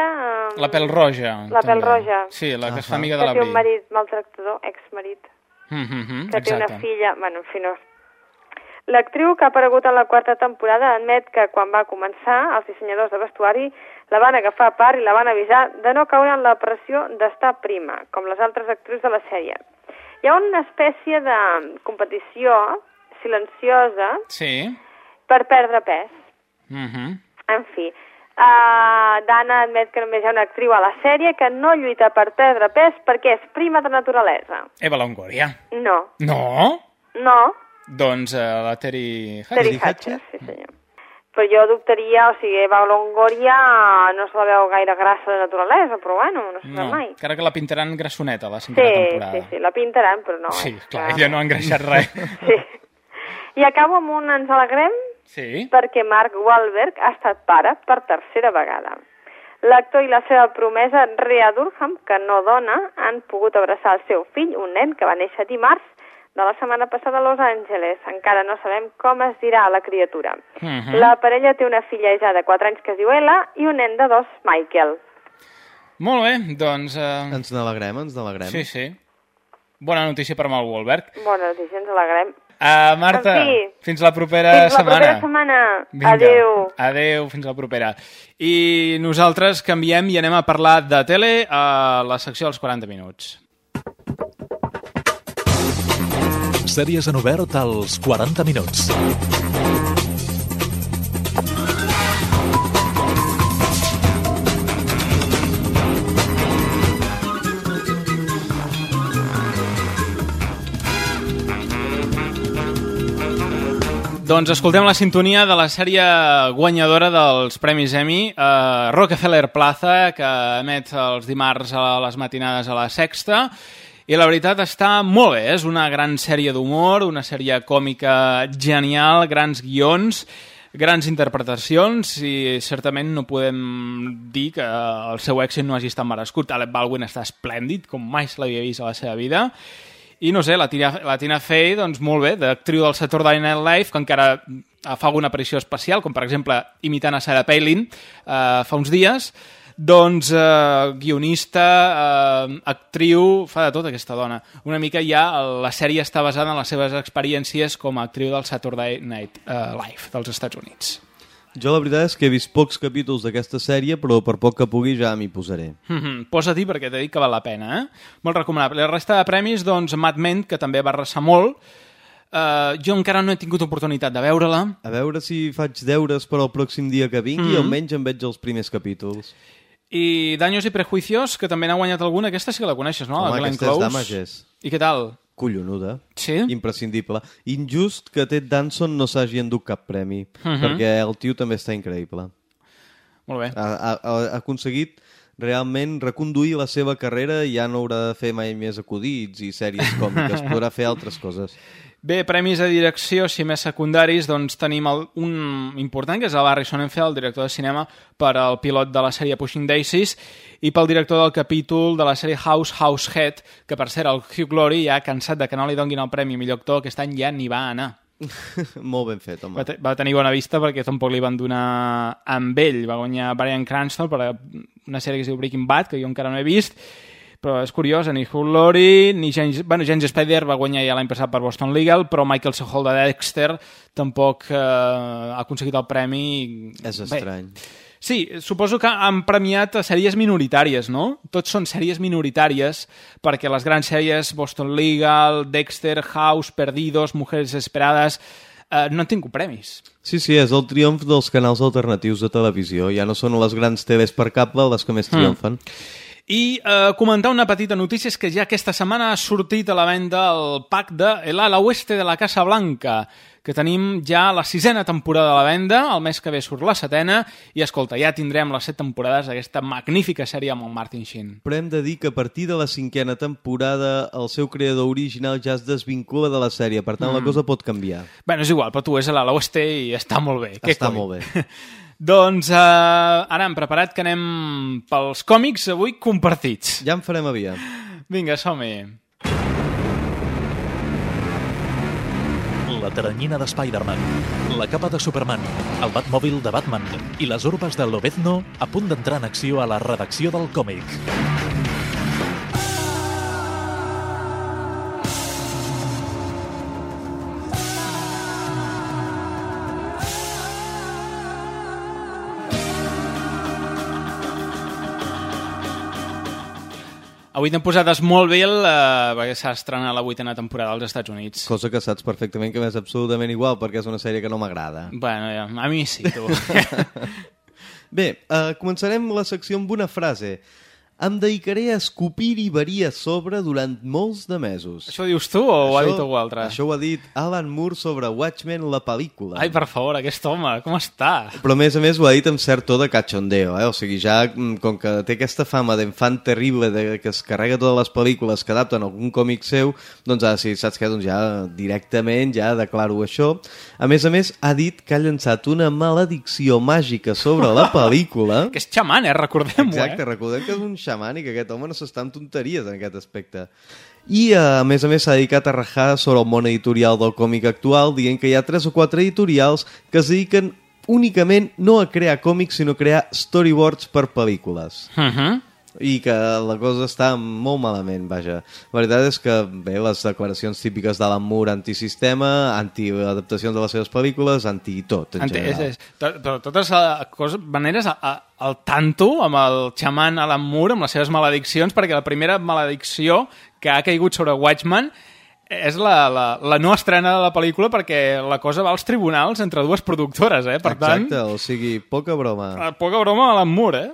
Uh, La pèl roja. La pèl roja. Sí, la que es fa amiga de que té un l'abril. marit maltractador, exmarit, Mm -hmm, que té una exacte. filla... Bueno, en fi, no... L'actriu que ha aparegut en la quarta temporada admet que quan va començar els dissenyadors de vestuari la van agafar a part i la van avisar de no caure en la pressió d'estar prima, com les altres actrius de la sèrie. Hi ha una espècie de competició silenciosa Sí. per perdre pes. Mm -hmm. En fi, uh, Dana admet que només hi ha una actriu a la sèrie que no lluita per perdre pes perquè és prima de naturalesa. Eva Longoria. No, No? no, Doncs uh, la Terry Terry Hatcher, sí senyor. Però jo dubtaria, o sigui, Eva Longoria no se la veu gaire grassa de naturalesa, però bueno, no se No, mai. encara que la pintaran grassoneta a la Sí, cinquena temporada. sí, sí, la pintaran, però no. Sí, és clar, que- ella no ha engreixat res. [LAUGHS] I acabo amb un ens alegrem Sí. perquè Mark Wahlberg ha estat pare per tercera vegada. L'actor i la seva promesa, Rhea Durham, que no dona, han pogut abraçar el seu fill, un nen que va néixer dimarts de la setmana passada a Los Angeles. Encara no sabem com es dirà la criatura. Mhm. La parella té una filla ja de 4 anys que es diu Ella i un nen de 2, Michael. Molt bé, doncs... Uh... Ens n'alegrem, ens n'alegrem. Sí, sí. Bona notícia per Mark Wahlberg. Bona notícia, ens alegrem. Uh, Marta, En fi, fins la propera Fins la setmana. propera setmana. Vinga. Adéu. Adéu, fins la propera. I nosaltres canviem i anem a parlar de tele a la secció dels 40 minuts. Sèries en obert als 40 minuts. Doncs escoltem la sintonia de la sèrie guanyadora dels Premis Emmy, eh, Rockefeller Plaza, que emet els dimarts a les matinades a la Sexta, i la veritat està molt bé, és una gran sèrie d'humor, una sèrie còmica genial, grans guions, grans interpretacions i certament no podem dir que el seu èxit no hagi estat merescut. Alec Baldwin està esplèndid, com mai se l'havia vist a la seva vida, i no sé, la Tina, la Tina Fey, doncs molt bé, d'actriu del Saturday Night Live, que encara fa alguna aparició especial, com per exemple imitant a Sarah Palin eh, fa uns dies, doncs eh, guionista, eh, actriu, fa de tot aquesta dona. Una mica ja la sèrie està basada en les seves experiències com a actriu del Saturday Night eh, Live dels Estats Units. Jo la veritat és que he vist pocs capítols d'aquesta sèrie, però per poc que pugui ja m'hi posaré. Mm -hmm. Posa-t'hi perquè t'he dit que val la pena, eh? Molt recomanable. La resta de premis, doncs, Mad Men, que també va arrasar molt. Uh, jo encara no he tingut oportunitat de veure-la. A veure si faig deures per al pròxim dia que vingui, mm. -hmm. almenys em veig els primers capítols. I Daños i Prejuicios, que també n'ha guanyat alguna. Aquesta sí que la coneixes, no? Home, la Glenn Close. Damages. I què tal? Collonuda. Sí? Imprescindible. Injust que Ted Danson no s'hagi endut cap premi, Mhm. perquè el tio també està increïble. Molt bé. Ha, ha, ha aconseguit realment reconduir la seva carrera i ja no haurà de fer mai més acudits i sèries còmiques, [LAUGHS] podrà fer altres coses. Bé, premis de direcció, si més secundaris, doncs tenim el, un important, que és el Barry Sonnenfeld, el director de cinema, per al pilot de la sèrie Pushing Daisies, i pel director del capítol de la sèrie House, Househead, que per cert, el Hugh Glory, ja cansat de que no li donguin el premi millor actor, aquest any ja n'hi va anar. [LAUGHS] Molt ben fet, home. Va, va tenir bona vista perquè tampoc li van donar amb ell. Va guanyar Brian Cranston per una sèrie que es diu Breaking Bad, que jo encara no he vist, però és curiós, ni Hugh Laurie, ni James... Bueno, James Spader va guanyar ja l'any passat per Boston Legal, però Michael Sohol de Dexter tampoc eh, ha aconseguit el premi. És estrany. Bé, sí, suposo que han premiat sèries minoritàries, no? Tots són sèries minoritàries, perquè les grans sèries Boston Legal, Dexter, House, Perdidos, Mujeres Esperades... Eh, no han tingut premis. Sí, sí, és el triomf dels canals alternatius de televisió. Ja no són les grans teles per cable les que més Mm. I eh, comentar una petita notícia és que ja aquesta setmana ha sortit a la venda el pack de El ala oeste de la Casa Blanca, que tenim ja la sisena temporada a la venda, el mes que ve surt la setena, i escolta, ja tindrem les set temporades d'aquesta magnífica sèrie amb el Martin Sheen. Però hem de dir que a partir de la cinquena temporada el seu creador original ja es desvincula de la sèrie, per tant Mm. la cosa pot canviar. Bueno, és igual, però tu és a l'ala oeste i està molt bé. Està molt bé. [LAUGHS] doncs eh, ara hem preparat que anem pels còmics avui compartits. Ja en farem aviat. Vinga, som-hi. La teranyina de Spider-Man, la capa de Superman, el Batmòbil de Batman i les urbes de Lobezno a punt d'entrar en acció a la redacció del còmic. Avui t'hem posat Smallville eh, perquè s'ha estrenat la vuitena temporada als Estats Units. Cosa que saps perfectament que m'és absolutament igual, perquè és una sèrie que no m'agrada. Bueno, ja, a mi sí, tu. [LAUGHS] Bé, uh, començarem la secció amb una frase. Em dedicaré a escopir i verir a sobre durant molts de mesos. Això dius tu o ho ha dit algú altre? Això ho ha dit Alan Moore sobre Watchmen, la pel·lícula. Ai, per favor, aquest home, com està? Però a més a més ho ha dit amb cert to de cachondeo, eh? O sigui, ja mm, com que té aquesta fama d'infant terrible de que es carrega totes les pel·lícules que adapten algun còmic seu, doncs ara sí, saps què? Doncs ja directament ja declaro això. A més a més, ha dit que ha llançat una maledicció màgica sobre la [LAUGHS] pel·lícula. que és xaman, eh? Recordem-ho, Exacte, eh? recordem que és un xaman que aquest home no s'està amb tonteries en aquest aspecte. I, eh, a més a més, s'ha dedicat a rajar sobre el món editorial del còmic actual, dient que hi ha tres o quatre editorials que es dediquen únicament no a crear còmics, sinó a crear storyboards per pel·lícules. Uh -huh. I que la cosa està molt malament, vaja. La veritat és que, bé, les declaracions típiques d'Alan Moore antisistema, anti-adaptacions de les seves pel·lícules, anti-tot, en és, general. és, to- però totes les coses, maneres a, a, al tanto amb el xaman Alan Moore, amb les seves malediccions, perquè la primera maledicció que ha caigut sobre Watchman és la, la, la no estrena de la pel·lícula perquè la cosa va als tribunals entre dues productores, eh? Per Exacte, tant, o sigui, poca broma. eh, poca broma a Alan Moore, eh?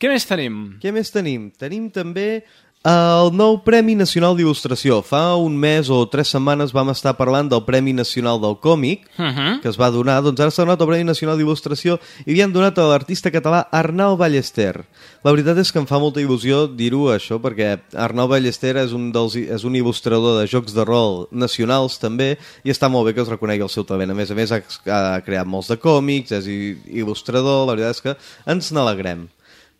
Què més tenim? Què més tenim? Tenim també El nou Premi Nacional d'Il·lustració. Fa un mes o tres setmanes vam estar parlant del Premi Nacional del Còmic, Uh -huh. que es va donar, doncs ara s'ha donat el Premi Nacional d'Il·lustració i li han donat a l'artista català Arnau Ballester. La veritat és que em fa molta il·lusió dir-ho això, perquè Arnau Ballester és un, dels, és un il·lustrador de jocs de rol nacionals també, i està molt bé que es reconegui el seu talent. A més a més, ha, ha creat molts de còmics, és il·lustrador, la veritat és que ens n'alegrem.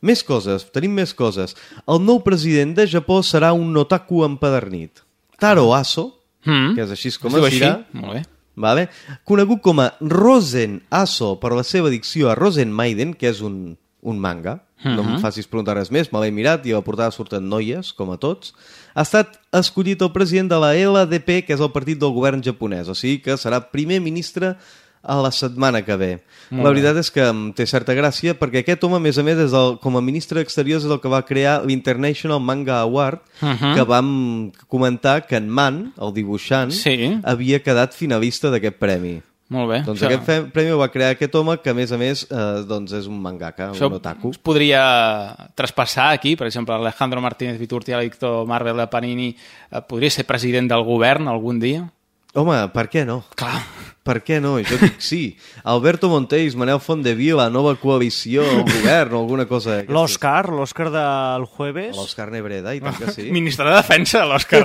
Més coses, tenim més coses. El nou president de Japó serà un otaku empadernit. Taro Aso, Mm. que és així com Es dirà? Molt bé. vale? conegut com a Rosen Aso per la seva addicció a Rosen Maiden, que és un, un manga, no em Mhm. facis preguntar res més, me l'he mirat i a la portada surten noies, com a tots, ha estat escollit el president de la LDP, que és el partit del govern japonès, o sigui que serà primer ministre a la setmana que ve. Molt la veritat és que em té certa gràcia perquè aquest home, a més a més, és el, com a ministre d'Exteriors és el que va crear l'International Manga Award, Mhm. que vam comentar que en Man, el dibuixant, Sí. havia quedat finalista d'aquest premi. Molt bé. Doncs Això- aquest premi va crear aquest home que, a més a més, eh, doncs és un mangaka, Això un otaku. es podria traspassar aquí, per exemple, Alejandro Martínez Viturti, Víctor Marvel de Panini, eh, podria ser president del govern algun dia? Home, per què no? Clar. Per què no? Jo dic sí. Alberto Monteis, Manel Fondevila, nova coalició, el govern o alguna cosa. L'Òscar, l'Òscar del jueves. L'Òscar Nebreda, i tant que sí. Ministre de Defensa, l'Òscar.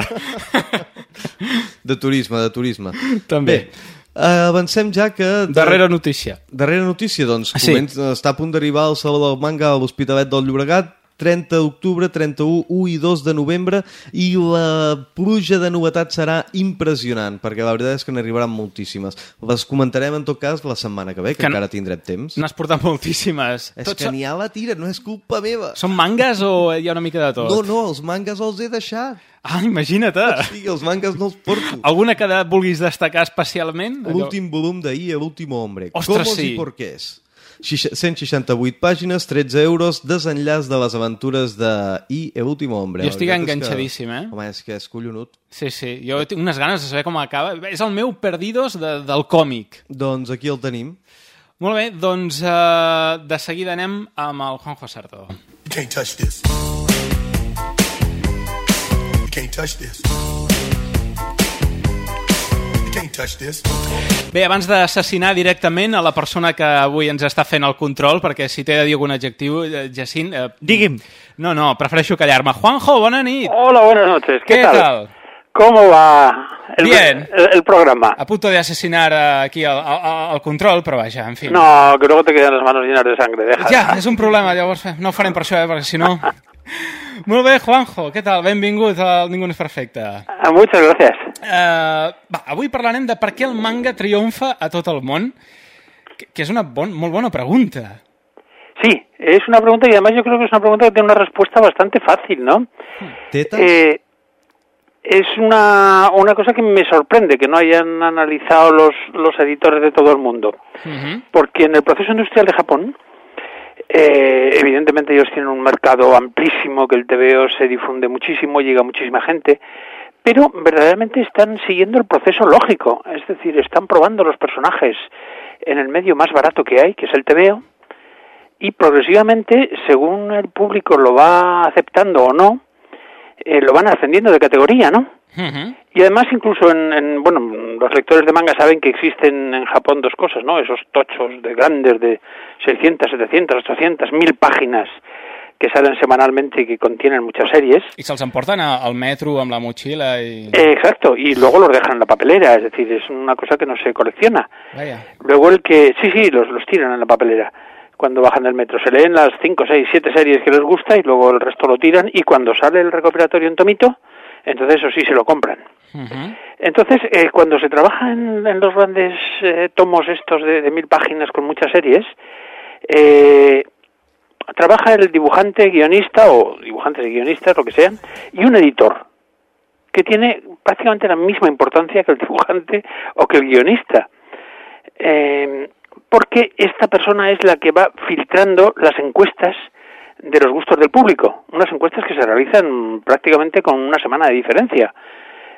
De turisme, de turisme. També. Bé, eh, avancem ja que... Darrera notícia. Darrera notícia, doncs, Sí. comença, està a punt d'arribar el Saló del Manga a l'Hospitalet del Llobregat, 30 d'octubre, 31, 1 i 2 de novembre, i la pluja de novetats serà impressionant, perquè la veritat és que n'arribaran moltíssimes. Les comentarem, en tot cas, la setmana que ve, que, Que encara tindrem temps. N'has portat moltíssimes. És Tots que n'hi ha la tira, no és culpa meva. Són mangas o hi ha una mica de tot? No, no, els mangas els he deixat. Ah, imagina't! Sí, els mangas no els porto. Alguna que vulguis destacar especialment? L'últim volum d'ahir, El último hombre. Ostres, Com sí. i por qué és? Xixa- 168 pàgines, 13 euros, desenllaç de les aventures de I, El último hombre. Jo estic enganxadíssim, eh? Home, és que és collonut. Sí, sí. Jo tinc unes ganes de saber com acaba. És el meu Perdidos de, del còmic. Doncs aquí el tenim. Molt bé, doncs uh, de seguida anem amb el Juanjo Sardo. You can't touch this. You can't touch this. Bé, abans d'assassinar directament a la persona que avui ens està fent el control, perquè si t'he de dir algun adjectiu, eh, Jacint... Eh, Digui'm. No, no, prefereixo callar-me. Juanjo, bona nit. Hola, buenas noches. ¿Qué, ¿Qué tal? tal? ¿Cómo va el, Bien. el, el programa? A punto de asesinar eh, aquí al, al, al control, però vaja, en fi. No, que luego te quedan las manos llenas de sangre. Deja. Ja, és un problema, llavors eh, no ho farem per això, eh, perquè si no... [LAUGHS] Molt bé, Juanjo, què tal? Benvingut al Ningú no és perfecte. Ah, Muchas gracias. Uh, va, avui parlarem de per què el manga triomfa a tot el món, que, que és una bon, molt bona pregunta. Sí, es una pregunta y además yo creo que es una pregunta que tiene una respuesta bastante fácil, ¿no? ¿Tetas? Eh, es una, una cosa que me sorprende que no hayan analizado los, los editores de todo el mundo. Porque en el proceso industrial de Japón, eh, evidentemente ellos tienen un mercado amplísimo, que el TVO se difunde muchísimo, llega muchísima gente, pero verdaderamente están siguiendo el proceso lógico, es decir, están probando los personajes en el medio más barato que hay, que es el TVO, y progresivamente, según el público lo va aceptando o no, eh, lo van ascendiendo de categoría, ¿no? Y además incluso en, en, bueno, los lectores de manga saben que existen en Japón dos cosas, ¿no? Esos tochos de grandes de 600, 700, 800, 1000 páginas que salen semanalmente y que contienen muchas series. I se'ls emporten a- al metro amb la motxilla i... Eh, exacto, y luego los dejan en la papelera, es decir, es una cosa que no se colecciona. Vaya. Luego el que, sí, sí, los, los tiran en la papelera cuando bajan del metro. Se leen las 5, 6, 7 series que les gusta y luego el resto lo tiran y cuando sale el recopilatorio en tomito, entonces eso sí se lo compran. Entonces, eh, cuando se trabaja en, en los grandes eh, tomos estos de, de mil páginas con muchas series, eh, trabaja el dibujante, guionista o dibujantes y guionistas, lo que sean, y un editor, que tiene prácticamente la misma importancia que el dibujante o que el guionista. Eh, porque esta persona es la que va filtrando las encuestas de los gustos del público, unas encuestas que se realizan prácticamente con una semana de diferencia.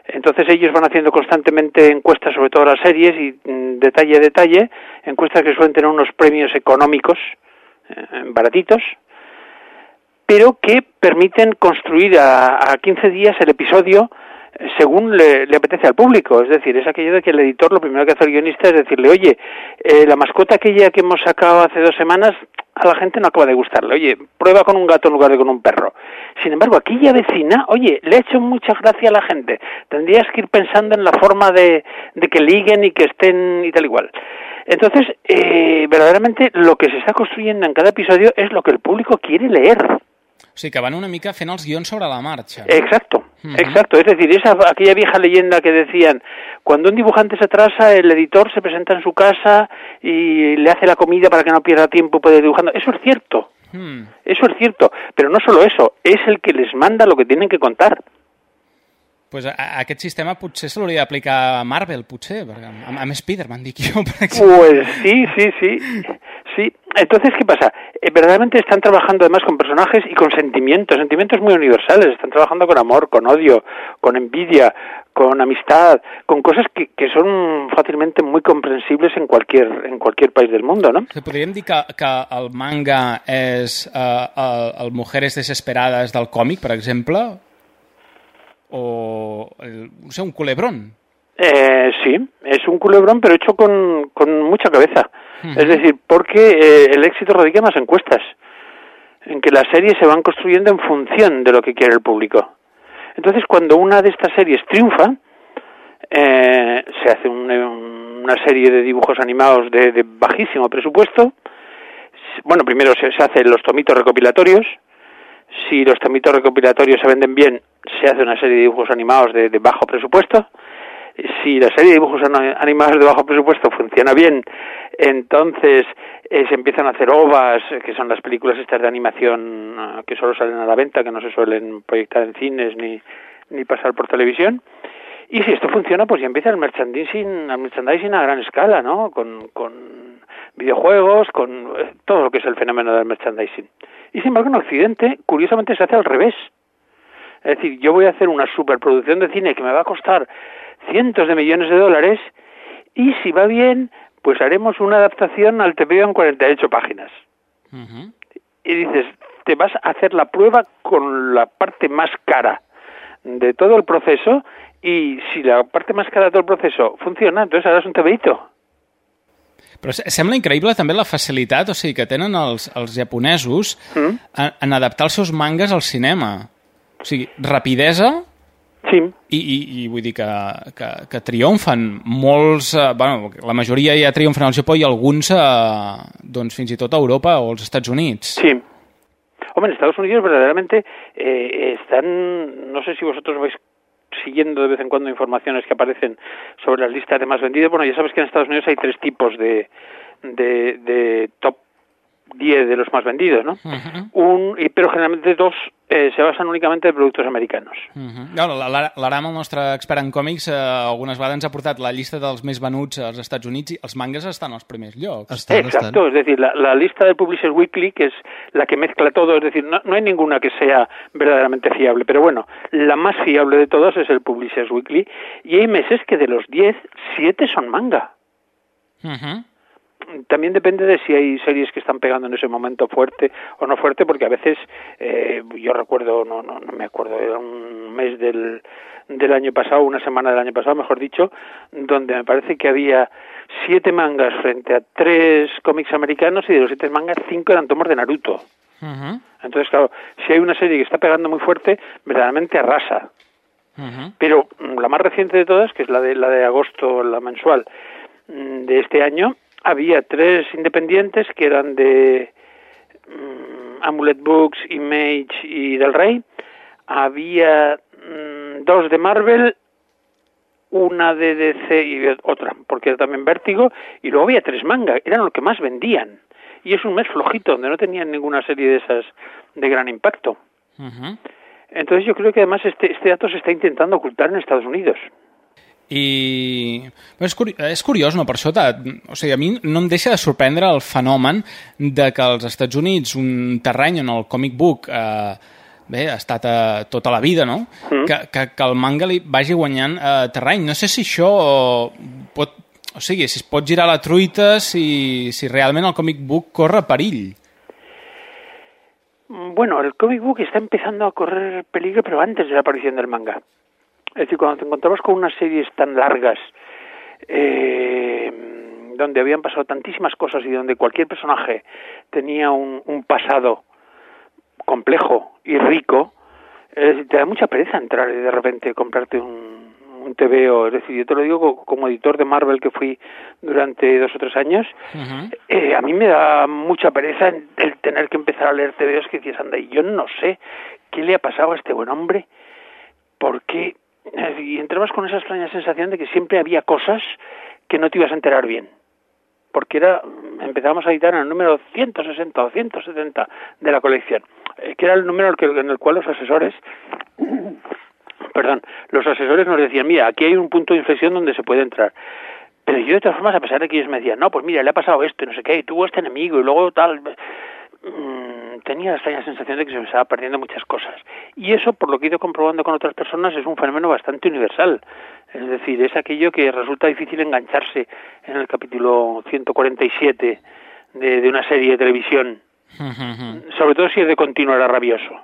Entonces ellos van haciendo constantemente encuestas sobre todas las series y mm, detalle a detalle, encuestas que suelen tener unos premios económicos eh, baratitos, pero que permiten construir a, a 15 días el episodio según le, le apetece al público. Es decir, es aquello de que el editor lo primero que hace el guionista es decirle, oye, eh, la mascota aquella que hemos sacado hace dos semanas a la gente no acaba de gustarle. Oye, prueba con un gato en lugar de con un perro. Sin embargo, aquella vecina, oye, le ha hecho mucha gracia a la gente. Tendrías que ir pensando en la forma de, de que liguen y que estén y tal igual. Entonces, eh, verdaderamente lo que se está construyendo en cada episodio es lo que el público quiere leer. O sigui que van una mica fent els guions sobre la marxa. Exacto, Exacto. Es decir, esa, aquella vieja leyenda que decían, cuando un dibujante se atrasa, el editor se presenta en su casa y le hace la comida para que no pierda tiempo y puede ir dibujando. Eso es cierto, Mm. eso es cierto. Pero no solo eso, es el que les manda lo que tienen que contar. Pues a, a aquest sistema potser se l'hauria d'aplicar a Marvel, potser, perquè amb, amb Spider-Man, dic jo, per exemple. Pues sí, sí, sí. Sí, entonces, ¿qué pasa? Eh, verdaderamente están trabajando además con personajes y con sentimientos, sentimientos muy universales. Están trabajando con amor, con odio, con envidia, con amistad, con cosas que, que son fácilmente muy comprensibles en cualquier, en cualquier país del mundo, ¿no? Podríem dir que, que el manga és uh, el, Mujeres Desesperades del còmic, per exemple, o el, un culebrón. Eh, sí, es un culebrón, pero hecho con, con mucha cabeza. Es decir, porque eh, el éxito radica en las encuestas, en que las series se van construyendo en función de lo que quiere el público. Entonces, cuando una de estas series triunfa, eh, se hace un- una serie de dibujos animados de, de bajísimo presupuesto. Bueno, primero se, se hacen los tomitos recopilatorios. Si los tomitos recopilatorios se venden bien, se hace una serie de dibujos animados de, de bajo presupuesto. Si la serie de dibujos animados de bajo presupuesto funciona bien, entonces eh, se empiezan a hacer ovas, que son las películas estas de animación ah, que solo salen a la venta, que no se suelen proyectar en cines ni, ni pasar por televisión. Y si esto funciona, pues ya empieza el merchandising, el merchandising a gran escala, ¿no? Con, con videojuegos, con eh, todo lo que es el fenómeno del merchandising. Y sin embargo, en Occidente, curiosamente, se hace al revés. Es decir, yo voy a hacer una superproducción de cine que me va a costar cientos de millones de dólares y si va bien, pues haremos una adaptación al TVO en 48 páginas. Y dices, te vas a hacer la prueba con la parte más cara de todo el proceso y si la parte más cara de todo el proceso funciona, entonces harás un TVito. Però se- sembla increïble també la facilitat o sigui, que tenen els, els japonesos Mm. en, en adaptar els seus mangas al cinema. O sigui, rapidesa sí. i, i, i vull dir que, que, que triomfen molts, eh, bueno, la majoria ja triomfen al Japó i alguns eh, doncs fins i tot a Europa o als Estats Units. Sí. Hombre, en Estados Unidos verdaderamente eh, están, no sé si vosotros vais siguiendo de vez en cuando informaciones que aparecen sobre las listas de más vendidos. Bueno, ya sabes que en Estados Unidos hay tres tipos de, de, de top 10 de los más vendidos, ¿no? Un, y, pero generalmente dos eh, se basan únicamente en productos americanos. Uh -huh. L'Aram, l'Aram, el nostre expert en còmics, eh, algunes vegades ens ha portat la llista dels més venuts als Estats Units i els mangas estan als primers llocs. Exacto, es decir, la, la lista del Publishers Weekly, que es la que mezcla todo, es decir, no, no hay ninguna que sea verdaderamente fiable, pero bueno, la más fiable de todas es el Publishers Weekly, y hay meses que de los 10, 7 son manga. Uh -huh. También depende de si hay series que están pegando en ese momento fuerte o no fuerte, porque a veces, eh, yo recuerdo, no, no, no me acuerdo, era un mes del, del año pasado, una semana del año pasado, mejor dicho, donde me parece que había siete mangas frente a tres cómics americanos y de los siete mangas, cinco eran tomos de Naruto. Uh -huh. Entonces, claro, si hay una serie que está pegando muy fuerte, verdaderamente arrasa. Uh -huh. Pero mm, la más reciente de todas, que es la de, la de agosto, la mensual mm, de este año, había tres independientes que eran de mm, Amulet Books, Image y Del Rey. Había mm, dos de Marvel, una de DC y otra, porque era también Vértigo, y luego había tres mangas, eran los que más vendían. Y es un mes flojito, donde no tenían ninguna serie de esas de gran impacto. Uh -huh. Entonces yo creo que además este, este dato se está intentando ocultar en Estados Unidos. I és, curi és curiós, no? Per això, o sigui, a mi no em deixa de sorprendre el fenomen de que als Estats Units un terreny on el comic book eh, bé, ha estat eh, tota la vida, no? Mm. Que, que, que el manga li vagi guanyant eh, terreny. No sé si això pot... O sigui, si es pot girar la truita, si, si realment el comic book corre perill. Bueno, el comic book está empezando a correr peligro, pero antes de la aparición del manga. Es decir, cuando te encontrabas con unas series tan largas, eh, donde habían pasado tantísimas cosas y donde cualquier personaje tenía un, un pasado complejo y rico, eh, te da mucha pereza entrar y de repente comprarte un, un TVO. Es decir, yo te lo digo co- como editor de Marvel que fui durante dos o tres años, eh, a mí me da mucha pereza el tener que empezar a leer TVOs que dices, anda, y yo no sé qué le ha pasado a este buen hombre, porque [LAUGHS] y entrabas con esa extraña sensación de que siempre había cosas que no te ibas a enterar bien. Porque era, empezábamos a editar en el número 160 o 170 de la colección, eh, que era el número en el, cual los asesores [COUGHS] perdón, los asesores nos decían, mira, aquí hay un punto de inflexión donde se puede entrar. Pero yo de todas formas, a pesar de que ellos me decían, no, pues mira, le ha pasado esto, y no sé qué, y tuvo este enemigo, y luego tal, tenía la extraña sensación de que se me estaba perdiendo muchas cosas. Y eso, por lo que he ido comprobando con otras personas, es un fenómeno bastante universal. Es decir, es aquello que resulta difícil engancharse en el capítulo 147 de, de una serie de televisión, sobre todo si es de continuo era rabioso,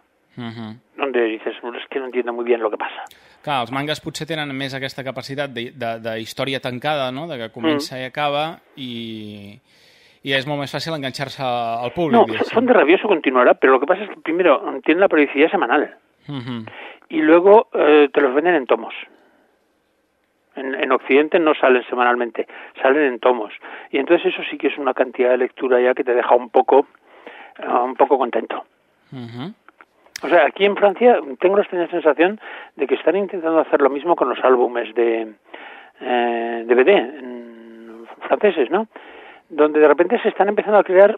donde dices, "Bueno, es que no entiendo muy bien lo que pasa. Clar, els mangas potser tenen més aquesta capacitat de, de, de història tancada, no? de que comença Mm. i acaba, i, i és molt més fàcil enganxar-se al públic. No, diguéssim. son de rabioso continuará, pero lo que pasa es que primero tienen la periodicidad semanal y luego eh, te los venden en tomos. En, en Occidente no salen semanalmente, salen en tomos. Y entonces eso sí que es una cantidad de lectura ya que te deja un poco, eh, un poco contento. O sea, aquí en Francia tengo la sensación de que están intentando hacer lo mismo con los álbumes de eh, DVD en- franceses, ¿no? Donde de repente se están empezando a crear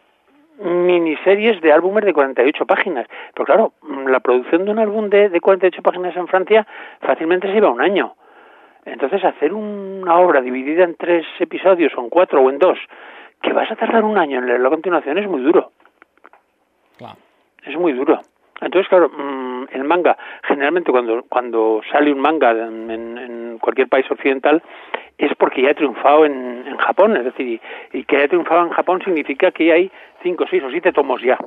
miniseries de álbumes de 48 páginas. Pero claro, mm, la producción de un álbum de, de 48 páginas en Francia fácilmente se lleva un año. Entonces, hacer una obra dividida en tres episodios, o en cuatro, o en dos, que vas a tardar un año en leerlo a continuación, es muy duro. Clar. Es muy duro. Entonces, claro, mm, el manga, generalmente cuando, cuando sale un manga en, cualquier país occidental, es porque ya ha triunfado en, en Japón. Es decir, y, que haya triunfado en Japón significa que hay cinco, seis o siete tomos ya.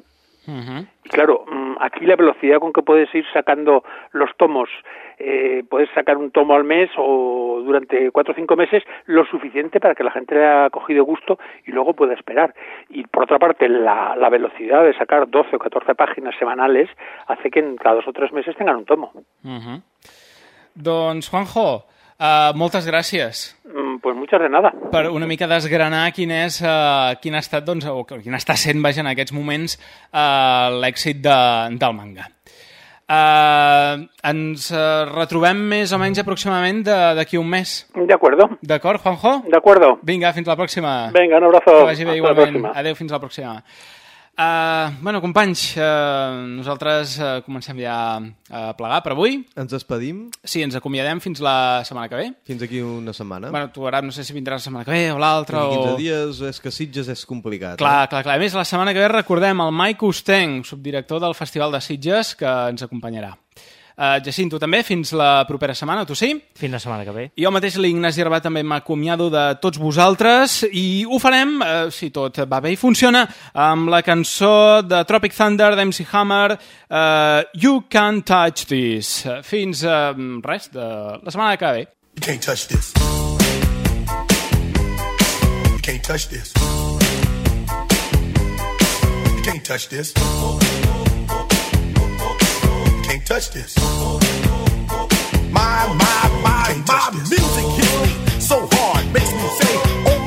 Y claro, mm, aquí la velocidad con que puedes ir sacando los tomos, eh, puedes sacar un tomo al mes o durante cuatro o cinco meses, lo suficiente para que la gente le haya cogido gusto y luego pueda esperar. Y por otra parte, la, la velocidad de sacar 12 o 14 páginas semanales hace que en cada dos o tres meses tengan un tomo. Doncs, Juanjo, uh, moltes gràcies Mm, Pues muchas de nada. per una mica desgranar quin és, uh, quin ha estat, doncs, o quin està sent, vaja, en aquests moments, uh, l'èxit de, del manga. Uh, ens uh, retrobem més o menys aproximadament de- d'aquí un mes. De acuerdo. D'acord, Juanjo? De acuerdo. Vinga, fins la pròxima. Venga, un abrazo. Que vagi bé Hasta igualment. Adéu, fins la pròxima. Uh, bueno, companys, uh, nosaltres uh, comencem ja a plegar per avui. Ens despedim. Sí, ens acomiadem fins la setmana que ve. Fins aquí una setmana. Bueno, tu ara no sé si vindrà la setmana que ve o l'altra D'aquí 15 o... dies és que Sitges és complicat. Clar, eh? clar, clar. A més, la setmana que ve recordem el Mike Usteng, subdirector del Festival de Sitges, que ens acompanyarà. Uh, Jacint, tu també, fins la propera setmana, tu sí? Fins la setmana que ve. Jo mateix, l'Ignasi Arbat, també m'acomiado de tots vosaltres i ho farem, eh, si tot va bé i funciona, amb la cançó de Tropic Thunder d'MC Hammer, eh, You Can't Touch This. Fins, eh, res, de la setmana que ve. You can't touch this. You can't touch this. You can't touch this. touch this. My, my, my, my music hits me so hard, makes me say, oh.